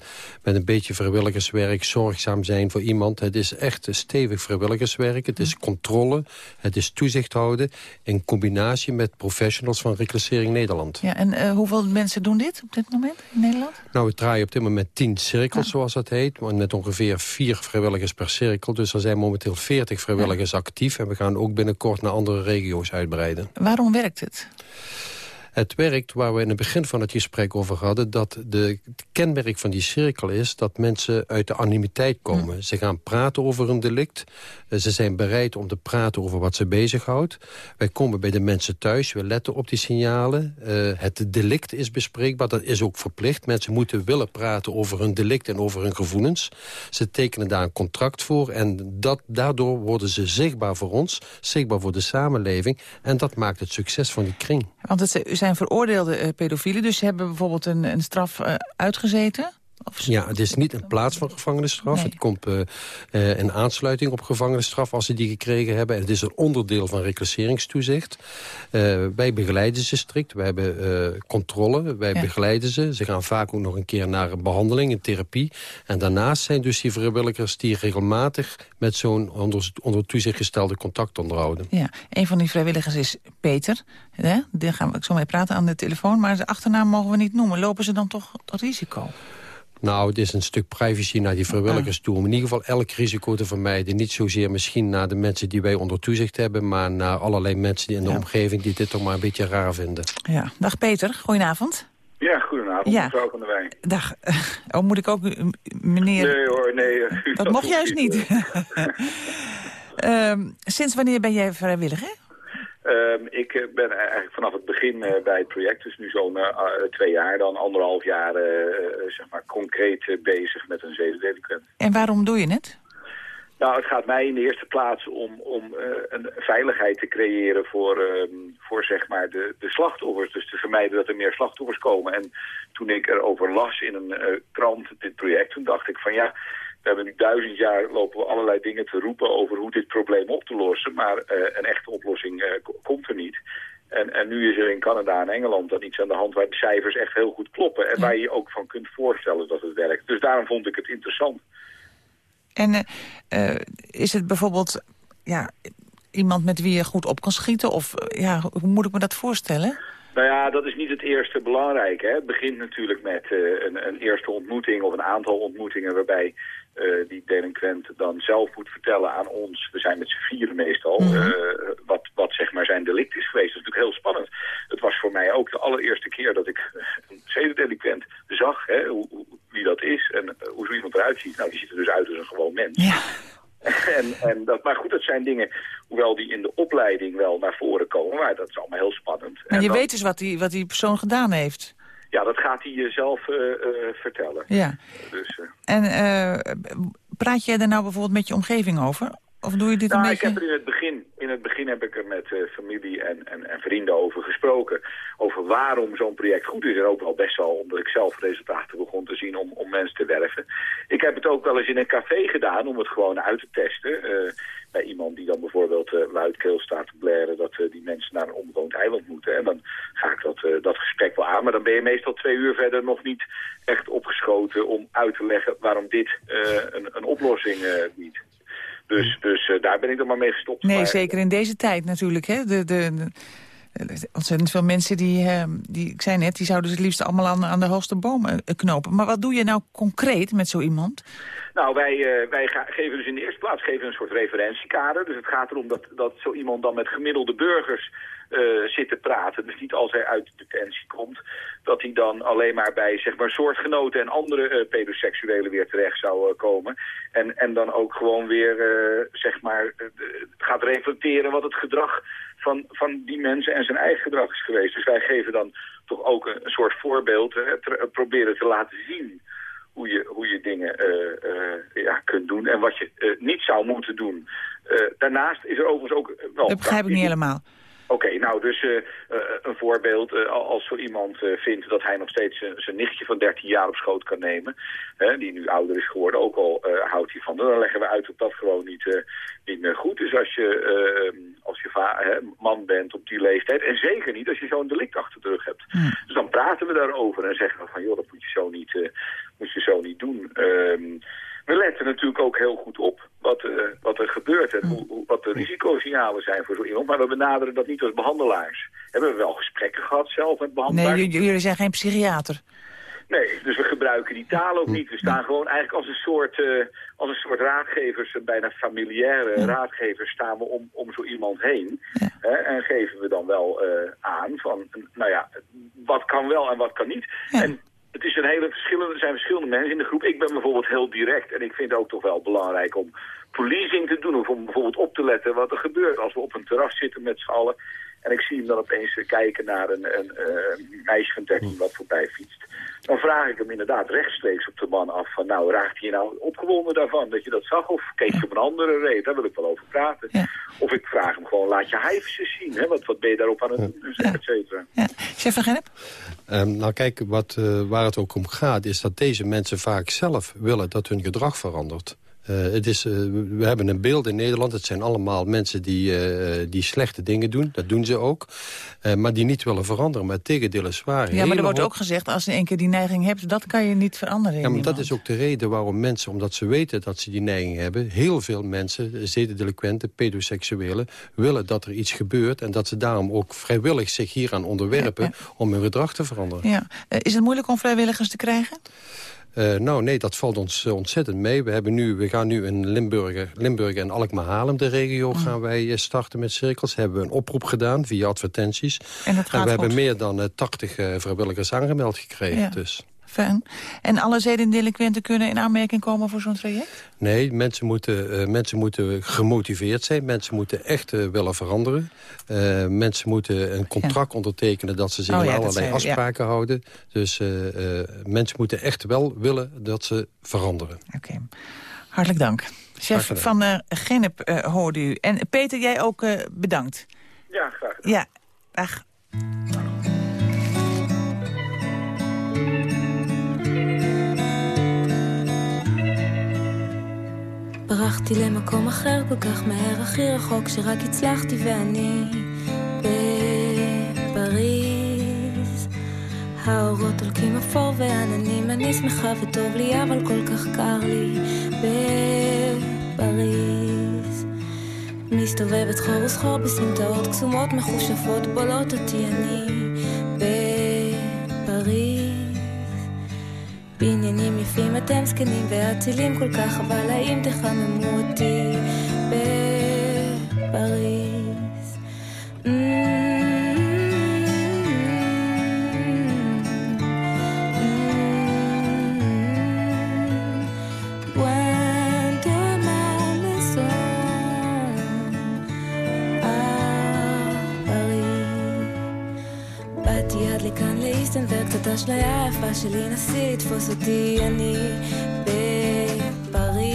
met een beetje vrijwilligerswerk. Zorgzaam zijn voor iemand. Het is echt stevig vrijwilligerswerk. Het is controle. Het is toezicht houden. In combinatie met professionals van Reclassering Nederland. Ja, en uh, hoeveel mensen doen dit op dit moment in Nederland? Nou, we draaien op dit moment tien cirkels, zoals dat heet. Met ongeveer vier vrijwilligers per cirkel. Dus er zijn momenteel veertig vrijwilligers actief. En we gaan ook binnenkort naar andere regio's uitbreiden. Waarom werkt het? Het werkt waar we in het begin van het gesprek over hadden... dat de, het kenmerk van die cirkel is dat mensen uit de anonimiteit komen. Ze gaan praten over een delict. Ze zijn bereid om te praten over wat ze bezighoudt. Wij komen bij de mensen thuis, we letten op die signalen. Uh, het delict is bespreekbaar, dat is ook verplicht. Mensen moeten willen praten over hun delict en over hun gevoelens. Ze tekenen daar een contract voor en dat, daardoor worden ze zichtbaar voor ons... zichtbaar voor de samenleving en dat maakt het succes van die kring. Want het zijn veroordeelde uh, pedofielen, dus ze hebben bijvoorbeeld een, een straf uh, uitgezeten... Ja, het is niet in plaats van gevangenisstraf. Nee. Het komt uh, uh, in aansluiting op gevangenisstraf als ze die gekregen hebben. En het is een onderdeel van reclasseringstoezicht. Uh, wij begeleiden ze strikt. Wij hebben controle. Wij ja. begeleiden ze. Ze gaan vaak ook nog een keer naar een behandeling, een therapie. En daarnaast zijn dus die vrijwilligers die regelmatig met zo'n onder, onder toezicht gestelde contact onderhouden. Ja, een van die vrijwilligers is Peter. Hè? Daar gaan we zo mee praten aan de telefoon. Maar de achternaam mogen we niet noemen. Lopen ze dan toch dat risico? Nou, het is een stuk privacy naar die vrijwilligers toe. Om in ieder geval elk risico te vermijden. Niet zozeer misschien naar de mensen die wij onder toezicht hebben... maar naar allerlei mensen die in de ja. omgeving die dit toch maar een beetje raar vinden. Ja. Dag Peter, goedenavond. Ja, goedenavond, ja. mevrouw van der Wijn. Dag. Oh, moet ik ook meneer... Nee hoor, nee. Dat, dat mocht juist niet. um, *laughs* sinds wanneer ben jij vrijwilliger? Um, ik ben eigenlijk vanaf het begin uh, bij het project, dus nu zo'n uh, twee jaar, dan anderhalf jaar uh, zeg maar concreet bezig met een zedendelinquent. En waarom doe je het? Nou, het gaat mij in de eerste plaats om, om een veiligheid te creëren voor, um, voor zeg maar de, de slachtoffers. Dus te vermijden dat er meer slachtoffers komen. En toen ik erover las in een krant, dit project, toen dacht ik van ja... We hebben nu duizend jaar lopen we allerlei dingen te roepen over hoe dit probleem op te lossen. Maar uh, een echte oplossing uh, komt er niet. En, en nu is er in Canada en Engeland dan iets aan de hand waar de cijfers echt heel goed kloppen. En waar je je ook van kunt voorstellen dat het werkt. Dus daarom vond ik het interessant. En uh, is het bijvoorbeeld ja, iemand met wie je goed op kan schieten? Of ja, hoe moet ik me dat voorstellen? Nou ja, dat is niet het eerste belangrijke. Hè. Het begint natuurlijk met uh, een, een, eerste ontmoeting of een aantal ontmoetingen waarbij uh, die delinquent dan zelf moet vertellen aan ons, we zijn met z'n vieren meestal, mm -hmm. uh, wat, wat zeg maar zijn delict is geweest. Dat is natuurlijk heel spannend. Het was voor mij ook de allereerste keer dat ik *laughs* een zedendelinquent zag, hè, hoe, hoe, wie dat is en hoe zo iemand eruit ziet. Nou, die ziet er dus uit als een gewoon mens. Ja. *laughs* En, en dat, maar goed, dat zijn dingen, hoewel die in de opleiding wel naar voren komen, maar dat is allemaal heel spannend. Maar je dan, weet dus wat die, wat die persoon gedaan heeft. Ja, dat gaat hij jezelf uh, uh, vertellen. Ja. Dus, uh... En praat jij daar nou bijvoorbeeld met je omgeving over? Of doe je dit nou, een beetje... ik heb er in het begin, in het begin heb ik er met uh, familie en, en, en, vrienden over gesproken. Over waarom zo'n project goed is. En ook wel best wel omdat ik zelf resultaten begon te zien om, om mensen te werven. Ik heb het ook wel eens in een café gedaan om het gewoon uit te testen. Uh, bij iemand die dan bijvoorbeeld uh, luidkeel staat te blaren dat die mensen naar een onbewoond eiland moeten. En dan ga ik dat, dat gesprek wel aan. Maar dan ben je meestal twee uur verder nog niet echt opgeschoten om uit te leggen waarom dit een, een oplossing biedt. Dus, dus uh, daar ben ik dan maar mee gestopt. Nee, maar... zeker in deze tijd natuurlijk. Hè? De, de, de, ontzettend veel mensen die, uh, die, ik zei net, die zouden het liefst allemaal aan, aan de hoogste boom uh, knopen. Maar wat doe je nou concreet met zo iemand? Nou, wij, eh, wij geven dus in de eerste plaats geven een soort referentiekader. Dus het gaat erom dat, dat zo iemand dan met gemiddelde burgers eh, zit te praten. Dus niet als hij uit de detentie komt, dat hij dan alleen maar bij zeg maar, soortgenoten en andere eh, pedoseksuelen weer terecht zou eh, komen. En, en dan ook gewoon weer zeg maar, gaat reflecteren wat het gedrag van, van die mensen en zijn eigen gedrag is geweest. Dus wij geven dan toch ook een, een soort voorbeeld, proberen te laten zien hoe je, hoe je dingen ja, kunt doen en wat je niet zou moeten doen. Daarnaast is er overigens ook wel... Dat begrijp ik niet helemaal. Oké, nou dus eh, eh, een voorbeeld. eh, als zo iemand vindt dat hij nog steeds zijn- nichtje van 13 jaar op schoot kan nemen, die nu ouder is geworden, ook al houdt hij van, dan leggen we uit dat dat gewoon niet, eh, niet meer goed is als je, eh, als je man bent op die leeftijd. En zeker niet als je zo'n delict achter de rug hebt. Dus dan praten we daarover en zeggen we van, joh, dat moet je zo niet, eh, moet je zo niet doen. Ehm, we letten natuurlijk ook heel goed op wat, er gebeurt en hoe, hoe- wat de risicosignalen zijn voor zo iemand. Maar we benaderen dat niet als behandelaars. Hebben we wel gesprekken gehad zelf met behandelaars? Nee, jullie zijn geen psychiater. Nee, dus we gebruiken die taal ook niet. We staan gewoon eigenlijk als een soort, eh, als een soort raadgevers, eh, bijna familiaire raadgevers, staan we om, om zo iemand heen. Hè, en geven we dan wel eh, aan van, nou ja, wat kan wel en wat kan niet. En het is een hele verschillende, er zijn verschillende mensen in de groep. Ik ben bijvoorbeeld heel direct en ik vind het ook toch wel belangrijk om policing te doen. Of om bijvoorbeeld op te letten wat er gebeurt als we op een terras zitten met z'n allen. En ik zie hem dan opeens kijken naar een, een eh, meisje van 13 wat voorbij fietst. Dan vraag ik hem inderdaad rechtstreeks op de man af van nou, raakt hij nou opgewonden daarvan dat je dat zag? Of keek je op een andere reden? Daar wil ik wel over praten. Of ik vraag hem gewoon, laat je hijfjes eens zien. Hè? Wat, wat ben je daarop aan het doen? Dus et cetera. Chef van Gennep? Ehm, nou kijk, wat, eh, waar het ook om gaat is dat deze mensen vaak zelf willen dat hun gedrag verandert. Eh, het is, eh, we hebben een beeld in Nederland. Het zijn allemaal mensen die, eh, die slechte dingen doen. Dat doen ze ook. Maar die niet willen veranderen. Maar het tegendeel is waar. Ja, maar er wordt hoop- ook gezegd, als je één keer die neiging hebt... dat kan je niet veranderen Ja, maar dat is ook de reden waarom mensen, omdat ze weten dat ze die neiging hebben... heel veel mensen, zedendelinquenten, pedoseksuelen... willen dat er iets gebeurt en dat ze daarom ook vrijwillig zich hieraan onderwerpen... om hun gedrag te veranderen. Ja. Is het moeilijk om vrijwilligers te krijgen? Eh, nou, nee, dat valt ons eh, ontzettend mee. We, hebben nu, we gaan nu in Limburg, Limburg en Alkmaar-Haarlem, de regio, Mm. gaan wij eh, starten met cirkels. Hebben we een oproep gedaan via advertenties. En dat gaat we hebben meer dan eh, 80 eh, vrijwilligers aangemeld gekregen. Ja. Dus. Fijn. En alle zedendelinquenten kunnen in aanmerking komen voor zo'n traject? Nee, mensen moeten, eh, mensen moeten gemotiveerd zijn. Mensen moeten echt eh, willen veranderen. Eh, mensen moeten een contract ondertekenen dat ze zich Oh aan ja, dat allerlei ja. afspraken houden. Dus eh, eh, mensen moeten echt wel willen dat ze veranderen. Hartelijk dank. Chef van Gennep eh, hoorde u. En Peter, jij ook eh, bedankt. Ja, graag gedaan. Ja, dag. ברחתי למקום אחר כל כך מהר, הכי רחוק שרק הצלחתי ואני בפריז. האורות הולקים אפור ועננים, אני שמחה וטוב לי, אבל כל כך קר לי בפריז. מסתובבת חור וסחור בסמטאות קסומות מחושפות, בולות אותי אני בפריז. בניינים יפים אתם זקנים ואצילים כל כך, אבל האם תחממו אותי בפריז? לכאן לאיסטנברג, קצת אשליה היפה שלי, נסי תפוס אותי, אני בפריז.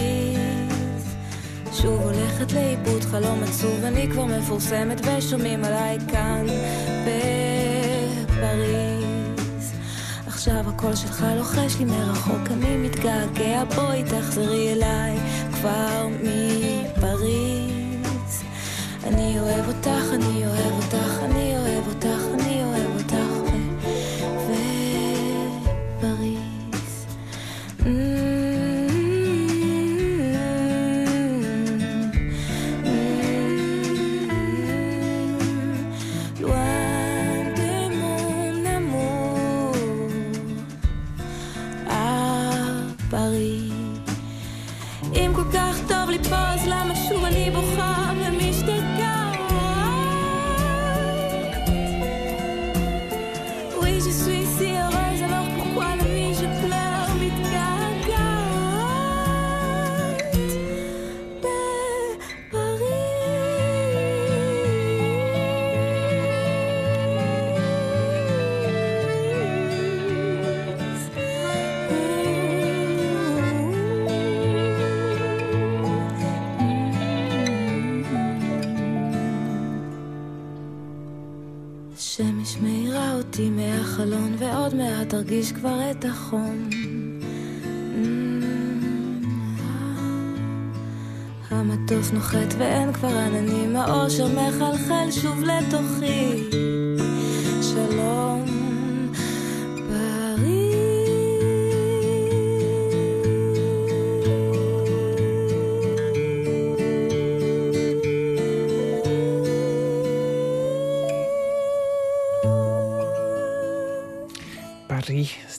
שוב הולכת לאיבוד חלום עצוב, אני כבר מפורסמת ושומעים עליי כאן בפריז. עכשיו הקול שלך לוחש לי מרחוק, אני מתגעגע, בואי תחזרי אליי כבר מפריז. אני אוהב אותך, אני אוהב אותך, אני אוהב אותך, תרגיש כבר את החום. המטוס נוחת ואין כבר עננים, האושר מחלחל שוב לתוכי. שלום,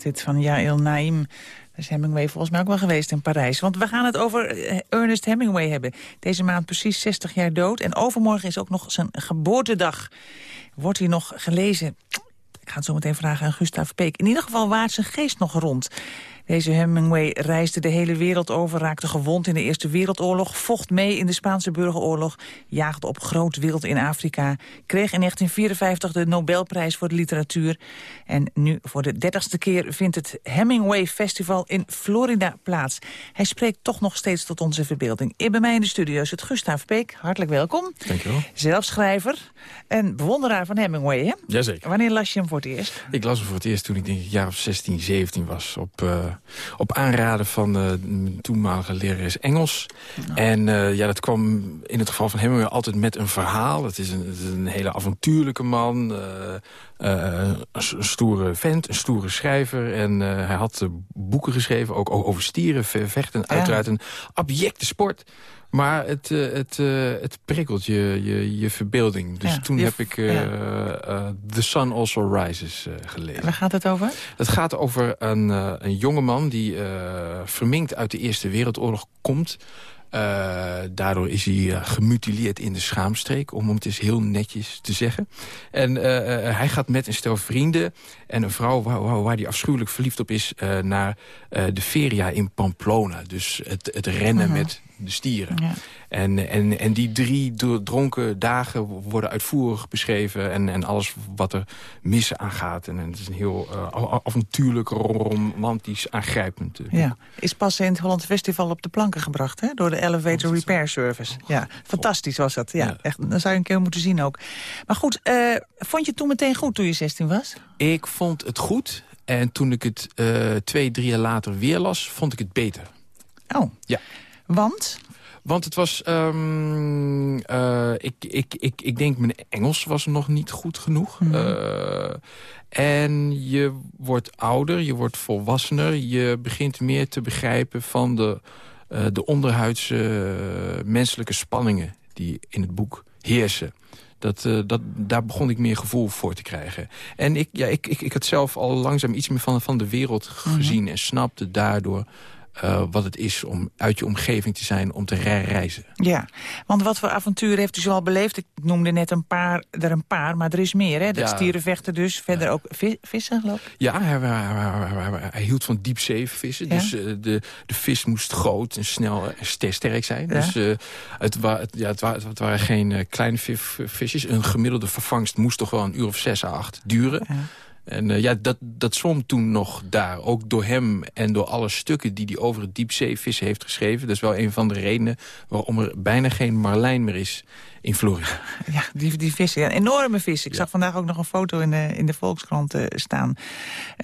dit van Jaël Naim. Daar is Hemingway volgens mij ook wel geweest in Parijs. Want we gaan het over eh, Ernest Hemingway hebben. Deze maand precies 60 jaar dood. En overmorgen is ook nog zijn geboortedag. Wordt hij nog gelezen? Ik ga het zo meteen vragen aan Gustav Peek. In ieder geval waart zijn geest nog rond. Deze Hemingway reisde de hele wereld over, raakte gewond in de Eerste Wereldoorlog... vocht mee in de Spaanse burgeroorlog, jaagde op groot wild in Afrika... kreeg in 1954 de Nobelprijs voor de literatuur. En nu voor de dertigste keer vindt het Hemingway Festival in Florida plaats. Hij spreekt toch nog steeds tot onze verbeelding. Bij mij in de studio is het Gustav Peek, hartelijk welkom. Dankjewel. Zelfschrijver en bewonderaar van Hemingway, hè? Jazeker. Wanneer las je hem voor het eerst? Ik las hem voor het eerst toen ik denk ik jaar of 16, 17 was. Op, uh, op aanraden van uh, mijn toenmalige lerares Engels. En uh, ja, dat kwam in het geval van Hemingway altijd met een verhaal. Het is een, het is een hele avontuurlijke man. Een stoere vent, een stoere schrijver. En hij had boeken geschreven, ook over stieren, vechten. Uiteraard een abjecte sport. Maar het, het, het prikkelt je, je, je verbeelding. Dus Ja, toen je- heb ik uh, ja. uh, The Sun Also Rises uh, gelezen. Waar gaat het over? Het gaat over een, een jongeman die verminkt uit de Eerste Wereldoorlog komt. Uh, daardoor is hij uh, gemutileerd in de schaamstreek, om het eens heel netjes te zeggen. En uh, uh, hij gaat met een stel vrienden en een vrouw waar, waar, waar hij afschuwelijk verliefd op is... Naar de feria in Pamplona. Dus het, het rennen Mhm. met de stieren. Ja. En, en, en die drie dronken dagen worden uitvoerig beschreven... en, en alles wat er mis aan gaat. En, en het is een heel uh, avontuurlijk, romantisch, aangrijpend uh, boek. Ja, is pas in het Holland Festival op de planken gebracht, hè? Door de Elevator Repair Service. Ja, fantastisch was dat. Ja, Echt, dan zou je een keer moeten zien ook. Maar goed, eh, vond je het toen meteen goed toen je 16 was? Ik vond het goed. En toen ik het twee, drie jaar later weer las, vond ik het beter. Oh. Ja. Want? Want het was... Um, uh, ik, ik, ik, ik denk, mijn Engels was nog niet goed genoeg. Mhm. Uh, en je wordt ouder, je wordt volwassener. Je begint meer te begrijpen van de, uh, de onderhuidse menselijke spanningen... die in het boek heersen. Dat, dat, daar begon ik meer gevoel voor te krijgen. En ik, ja, ik, ik, ik had zelf al langzaam iets meer van, van de wereld gezien... Mm -hmm. en snapte daardoor uh, wat het is om uit je omgeving te zijn, om te re reizen. Ja, want wat voor avonturen heeft u zoal beleefd? Ik noemde net een paar, er een paar, maar er is meer, hè? Dat Ja. stierenvechten dus, verder ook vi- vissen, geloof ik? Ja, hij, hij, hij, hij- hij hield van diepzeevissen. Ja? Dus uh, de, de vis moest groot en snel en ster- sterk zijn. Dus uh, het, wa het, ja, het, wa het waren geen kleine visjes. Een gemiddelde vervangst moest toch wel een uur of zes à acht duren. En uh, ja, dat, dat zwom toen nog daar. Ook door hem en door alle stukken die hij over het diepzeevissen heeft geschreven. Dat is wel een van de redenen waarom er bijna geen marlijn meer is in Florida. Ja, die, die vissen, ja, enorme vissen. Ik zag vandaag ook nog een foto in de, in de Volkskrant uh, staan.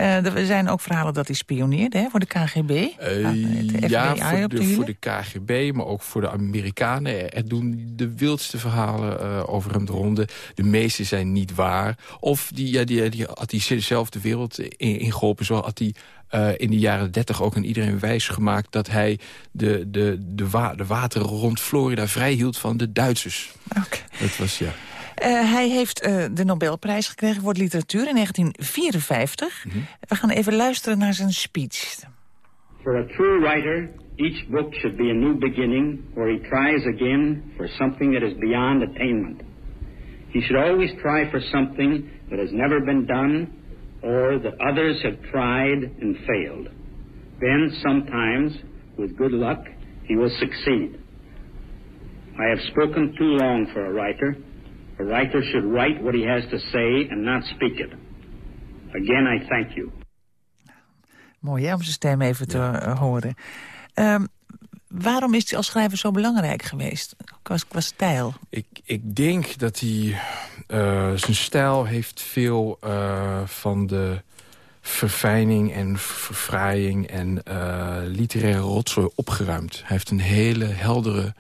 Uh, er zijn ook verhalen dat hij spioneerde hè, voor de KGB. Uh, de ja, voor de, voor de KGB, maar ook voor de Amerikanen. Er doen de wildste verhalen over hem de ronde. De meeste zijn niet waar. Of die, ja, die, die had hij zelf de wereld in- ingeholpen. Zo had hij uh, in de jaren dertig ook aan iedereen wijs gemaakt... dat hij de, de, de, wa de wateren rond Florida vrijhield van de Duitsers. Okay. Dat was, ja... Uh, hij heeft uh, de Nobelprijs gekregen voor literatuur in 1954. Mm -hmm. We gaan even luisteren naar zijn speech. For a true writer, each book should be a new beginning where he tries again for something that is beyond attainment. He should always try for something that has never been done or that others have tried and failed. Then, sometimes, with good luck, he will succeed. I have spoken too long for a writer. A writer should write what he has to say and not speak it. Again, I thank you. Mooi hè, om zijn stem even te uh, horen. Um, waarom is hij als schrijver zo belangrijk geweest? Qua, qua stijl? Ik, ik denk dat hij... Uh, zijn stijl heeft veel uh, van de verfijning en verfraaiing en eh, literaire rotzooi opgeruimd. Hij heeft een hele heldere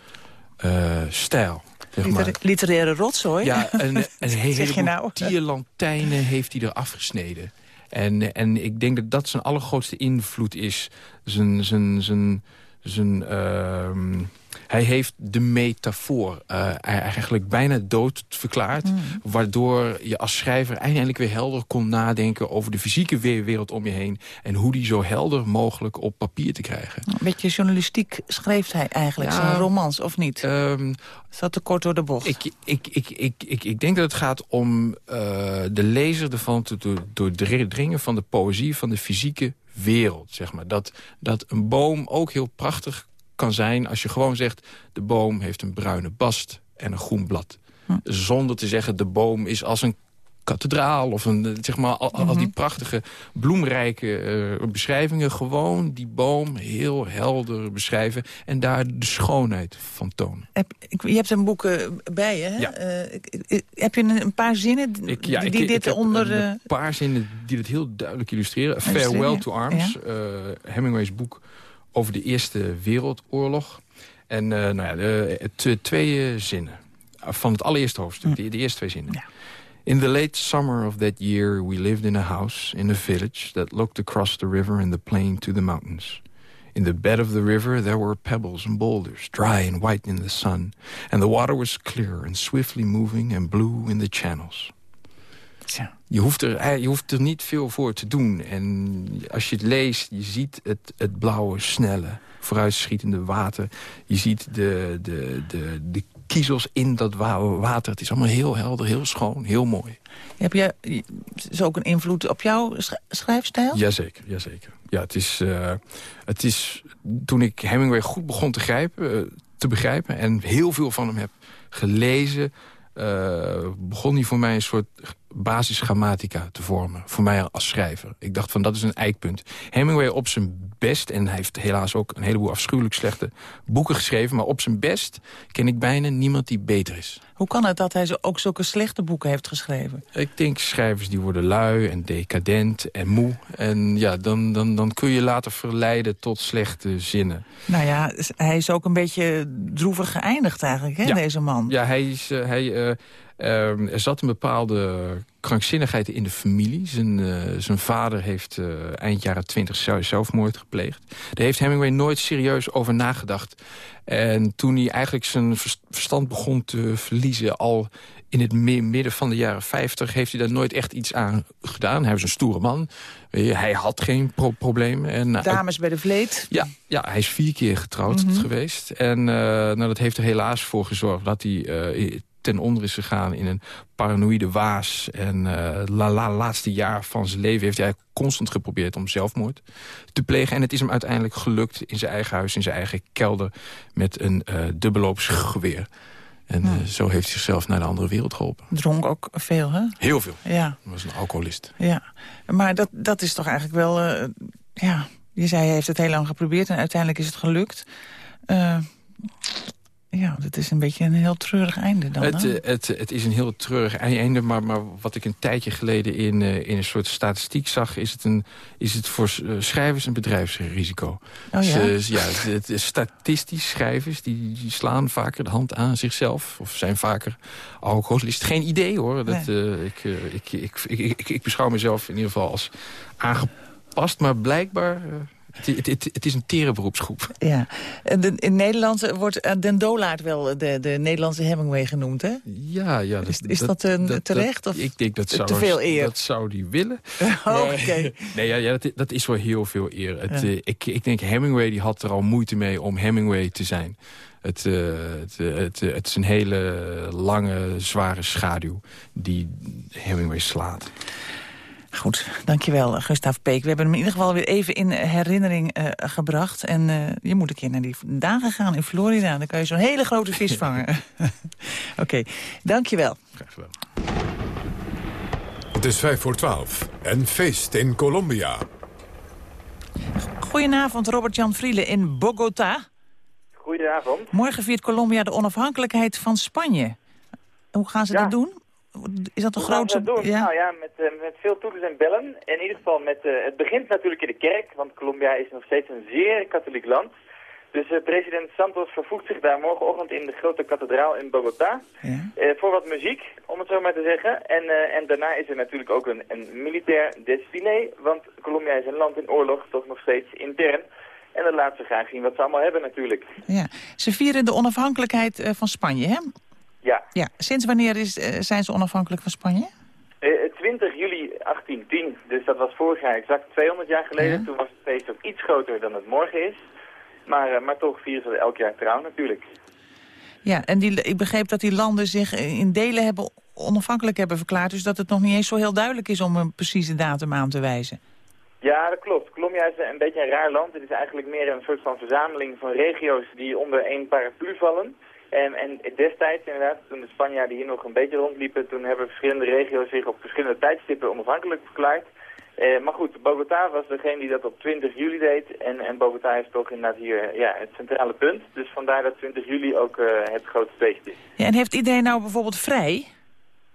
eh, stijl. Zeg maar. Liter- literaire rotzooi? Ja, een, *laughs* een je heleboel nou? tierlantijnen heeft hij er afgesneden. En, en ik denk dat dat zijn allergrootste invloed is. Zijn, zijn, zijn, zijn, ehm, hij heeft de metafoor eh, eigenlijk bijna dood verklaard. Hmm. Waardoor je als schrijver eindelijk weer helder kon nadenken... over de fysieke we- wereld om je heen. En hoe die zo helder mogelijk op papier te krijgen. Een beetje journalistiek schreef hij eigenlijk, Ja. zijn romans, of niet? Ehm, Is dat te kort door de bocht? Ik, ik, ik, ik, ik, ik denk dat het gaat om eh, de lezer ervan te door- doordringen van de poëzie van de fysieke wereld. Zeg maar. dat, dat een boom ook heel prachtig kan zijn als je gewoon zegt... de boom heeft een bruine bast en een groen blad. Zonder te zeggen de boom is als een kathedraal of een, eh, zeg maar, al, al die prachtige bloemrijke eh, beschrijvingen. Gewoon die boom heel helder beschrijven en daar de schoonheid van tonen. Heb, ik, je hebt een boek eh, bij je, hè? Ja. Ik- ik- heb je een, een paar zinnen die, Ik, ja, die dit onder... een paar zinnen die het heel duidelijk illustreren. Farewell to Arms, ja. Hemingway's boek over de Eerste Wereldoorlog. En eh, nou ja, de, het, twee eh, zinnen van het allereerste hoofdstuk, de, de eerste twee zinnen. In the late summer of that year we lived in a house in a village that looked across the river and the plain to the mountains. In the bed of the river there were pebbles and boulders, dry and white in the sun, and the water was clear and swiftly moving and blue in the channels. Je hoeft, er, eh, je hoeft er niet veel voor te doen. En als je het leest, je ziet het, het blauwe, snelle, vooruitschietende water. Je ziet de, de, de, de kiezels in dat wa- water. Het is allemaal heel helder, heel schoon, heel mooi. heb je, is ook een invloed op jouw sch- schrijfstijl? Jazeker, jazeker. Ja, het is, eh, het is toen ik Hemingway goed begon te, grijpen, eh, te begrijpen... en heel veel van hem heb gelezen... begon hij voor mij een soort basisgrammatica te vormen. Voor mij als schrijver. Ik dacht van, dat is een eikpunt. Hemingway op zijn best, en hij heeft helaas ook een heleboel afschuwelijk slechte boeken geschreven... maar op zijn best ken ik bijna niemand die beter is. Hoe kan het dat hij ook zulke slechte boeken heeft geschreven? Ik denk schrijvers die worden lui en decadent en moe. En ja, dan, dan, dan kun je later verleiden tot slechte zinnen. Nou ja, hij is ook een beetje droevig geëindigd eigenlijk, hè, Ja. deze man. Ja, hij is, eh, hij, eh, ehm, er zat een bepaalde krankzinnigheid in de familie. Zijn, eh, zijn vader heeft eh, eind jaren twintig zelfmoord gepleegd. Daar heeft Hemingway nooit serieus over nagedacht. En toen hij eigenlijk zijn vers- verstand begon te verliezen... al in het mi- midden van de jaren 50 heeft hij daar nooit echt iets aan gedaan. Hij was een stoere man. Hij had geen pro- problemen. En, nou, Dames bij de vleet. ja, ja, hij is vier keer getrouwd Mhm. geweest. En eh, nou, dat heeft er helaas voor gezorgd dat hij eh, ten onder is gegaan in een paranoïde waas. En eh la, la, laatste jaar van zijn leven heeft hij constant geprobeerd om zelfmoord te plegen. En het is hem uiteindelijk gelukt in zijn eigen huis, in zijn eigen kelder... met een eh dubbelloopsgeweer. En eh, zo heeft hij zichzelf naar de andere wereld geholpen. Dronk ook veel, hè? Heel veel. Ja, was een alcoholist. ja. Maar dat, dat is toch eigenlijk wel... ja, je zei hij heeft het heel lang geprobeerd en uiteindelijk is het gelukt. Ja, dat is een beetje een heel treurig einde dan. Het, eh, het, het is een heel treurig einde, maar, maar wat ik een tijdje geleden in, eh, in een soort statistiek zag... is het, een, is het voor eh, schrijvers een bedrijfsrisico. Oh ja? Dus, ja, is statistisch schrijvers die, die slaan vaker de hand aan zichzelf... of zijn vaker alcoholist. Geen idee hoor. Dat, eh, ik, ik, ik, ik, ik, ik beschouw mezelf in ieder geval als aangepast, maar blijkbaar... het, het, het, het is een tere beroepsgroep. Ja. En de- in Nederland wordt eh, Den Dolaard wel de, de Nederlandse Hemingway genoemd, hè? Ja, ja. Is- is dat, eh, terecht, of ik denk dat te zou, veel eer? Dat zou die willen. *laughs* Oh, oké. nee, ja, ja, dat, dat is wel heel veel eer. Het, Ja. eh, ik, ik denk Hemingway die had er al moeite mee om Hemingway te zijn. Het, het, het, het is een hele lange, zware schaduw die Hemingway slaat. Goed, dankjewel eh, Gustav Peek. We hebben hem in ieder geval weer even in herinnering eh, gebracht. En eh, je moet een keer naar die dagen gaan in Florida. Dan kan je zo'n hele grote vis *laughs* vangen. *laughs* Oké, dankjewel. Graag gedaan. Het is vijf voor twaalf en feest in Colombia. Goedenavond, Robert-Jan Vrielen in Bogota. Goedenavond. Morgen viert Colombia de onafhankelijkheid van Spanje. Hoe gaan ze Ja. dat doen? Is dat een grootste... dat doen? Nou ja, met, eh, met veel toeters en bellen. In ieder geval, met, eh, het begint natuurlijk in de kerk, want Colombia is nog steeds een zeer katholiek land. Dus eh, president Santos vervoegt zich daar morgenochtend in de grote kathedraal in Bogota. eh, voor wat muziek, om het zo maar te zeggen. En, en daarna is er natuurlijk ook een, een militair desfilé, want Colombia is een land in oorlog, toch nog steeds intern. En dat laten ze graag zien wat ze allemaal hebben natuurlijk. Ja. Ze vieren de onafhankelijkheid van Spanje, hè? Ja, Ja. Sinds wanneer is, eh, zijn ze onafhankelijk van Spanje? Eh, 20 juli 1810, dus dat was vorig jaar exact 200 jaar geleden. Toen was het feest ook iets groter dan het morgen is. Maar, eh, maar toch vieren ze elk jaar trouw natuurlijk. Ja, en die, ik begreep dat die landen zich in delen hebben onafhankelijk hebben verklaard. Dus dat het nog niet eens zo heel duidelijk is om een precieze datum aan te wijzen. Ja, dat klopt. Colombia is een beetje een raar land. Het is eigenlijk meer een soort van verzameling van regio's die onder één paraplu vallen. En, en destijds inderdaad, toen de Spanjaarden hier nog een beetje rondliepen, toen hebben verschillende regio's zich op verschillende tijdstippen onafhankelijk verklaard. Eh, maar goed, Bogota was degene die dat op 20 juli deed. En, en Bogota is toch inderdaad hier ja, het centrale punt. Dus vandaar dat 20 juli ook eh, het grote feest is. En heeft iedereen nou bijvoorbeeld vrij?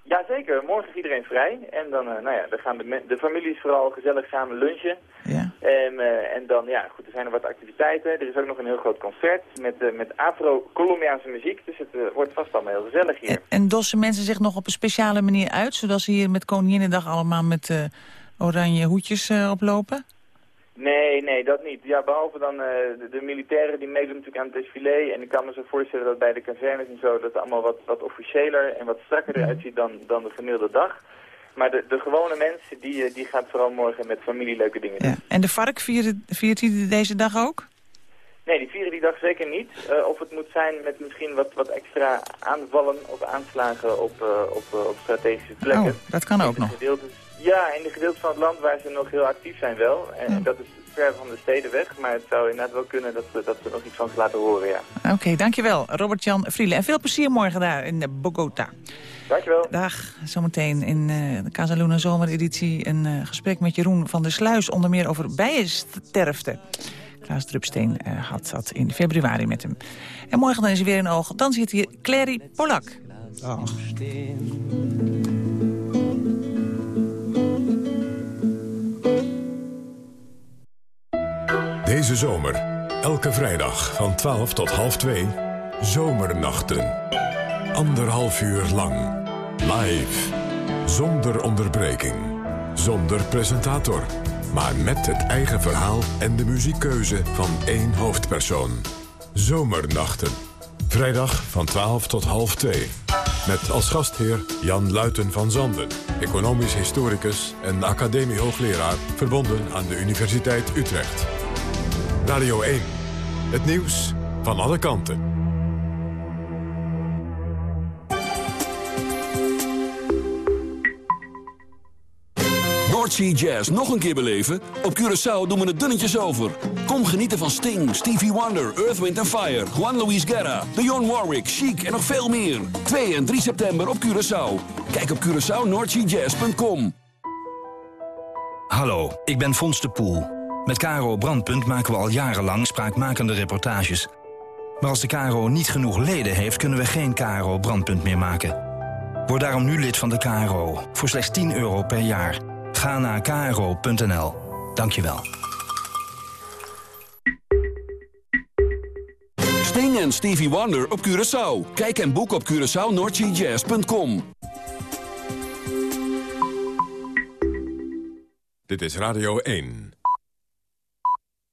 Jazeker, morgen is iedereen vrij. En dan, eh, nou ja, dan gaan de, de families vooral gezellig samen lunchen. Ja. En, eh, en dan, ja, goed, er zijn er wat activiteiten. Er is ook nog een heel groot concert met, eh, met Afro-Colombiaanse muziek. Dus het wordt vast allemaal heel gezellig hier. En dossen mensen zich nog op een speciale manier uit... zodat ze hier met Koninginnedag allemaal met oranje hoedjes oplopen? Nee, nee, dat niet. Ja, behalve dan eh, de, de militairen die meedoen natuurlijk aan het desfilé. En ik kan me zo voorstellen dat bij de kazernes en zo... dat het allemaal wat, wat officiëler en wat strakker eruit ziet dan, dan de gemiddelde dag. Maar de, de gewone mensen, die, eh, die gaat vooral morgen met familie leuke dingen doen. En de vark viert, viert hij deze dag ook? Nee, die vieren die dag zeker niet. Eh, of het moet zijn met misschien wat, wat extra aanvallen of aanslagen op, op, op strategische plekken. Oh, dat kan ook nog. Gedeeltes, ja, in de gedeeltes van het land waar ze nog heel actief zijn wel. En dat is ver van de steden weg, maar het zou inderdaad wel kunnen dat, we- dat we nog iets van ze laten horen, ja. Oké, dankjewel Robert-Jan Vrielen. En veel plezier morgen daar in eh, Bogota. Dankjewel. Dag, zometeen in eh, de Casaluna zomereditie een eh, gesprek met Jeroen van der Sluis... onder meer over bijensterfte. Klaas Drupsteen eh, had dat in februari met hem. En morgen dan is er weer een oog. Dan zit hier Clary Polak. Deze zomer, elke vrijdag van 12 tot half 2, Zomernachten. Anderhalf uur lang, live, zonder onderbreking, zonder presentator... maar met het eigen verhaal en de muziekkeuze van één hoofdpersoon. Zomernachten, vrijdag van 12 tot half 2. Met als gastheer Jan Luiten van Zanden, economisch historicus en academiehoogleraar... verbonden aan de Universiteit Utrecht. Radio 1. Het nieuws van alle kanten. Noordsea Jazz nog een keer beleven? Op Curaçao doen we het dunnetjes over. Kom genieten van Sting, Stevie Wonder, Earth, Wind Fire... Juan Luis Guerra, Dionne Warwick, Chic en nog veel meer. 2 en 3 september op Curaçao. Kijk op CuraçaoNoordseaJazz.com. Hallo, ik ben Fons de Poel. Met Caro Brandpunt maken we al jarenlang spraakmakende reportages. Maar als de KRO niet genoeg leden heeft, kunnen we geen KRO Brandpunt meer maken. Word daarom nu lid van de KRO, voor slechts 10 euro per jaar. Ga naar kro.nl. Dankjewel. Sting en Stevie Wonder op Curaçao. Kijk en boek op CuraçaoNoordseaJazz.com. Dit is Radio 1.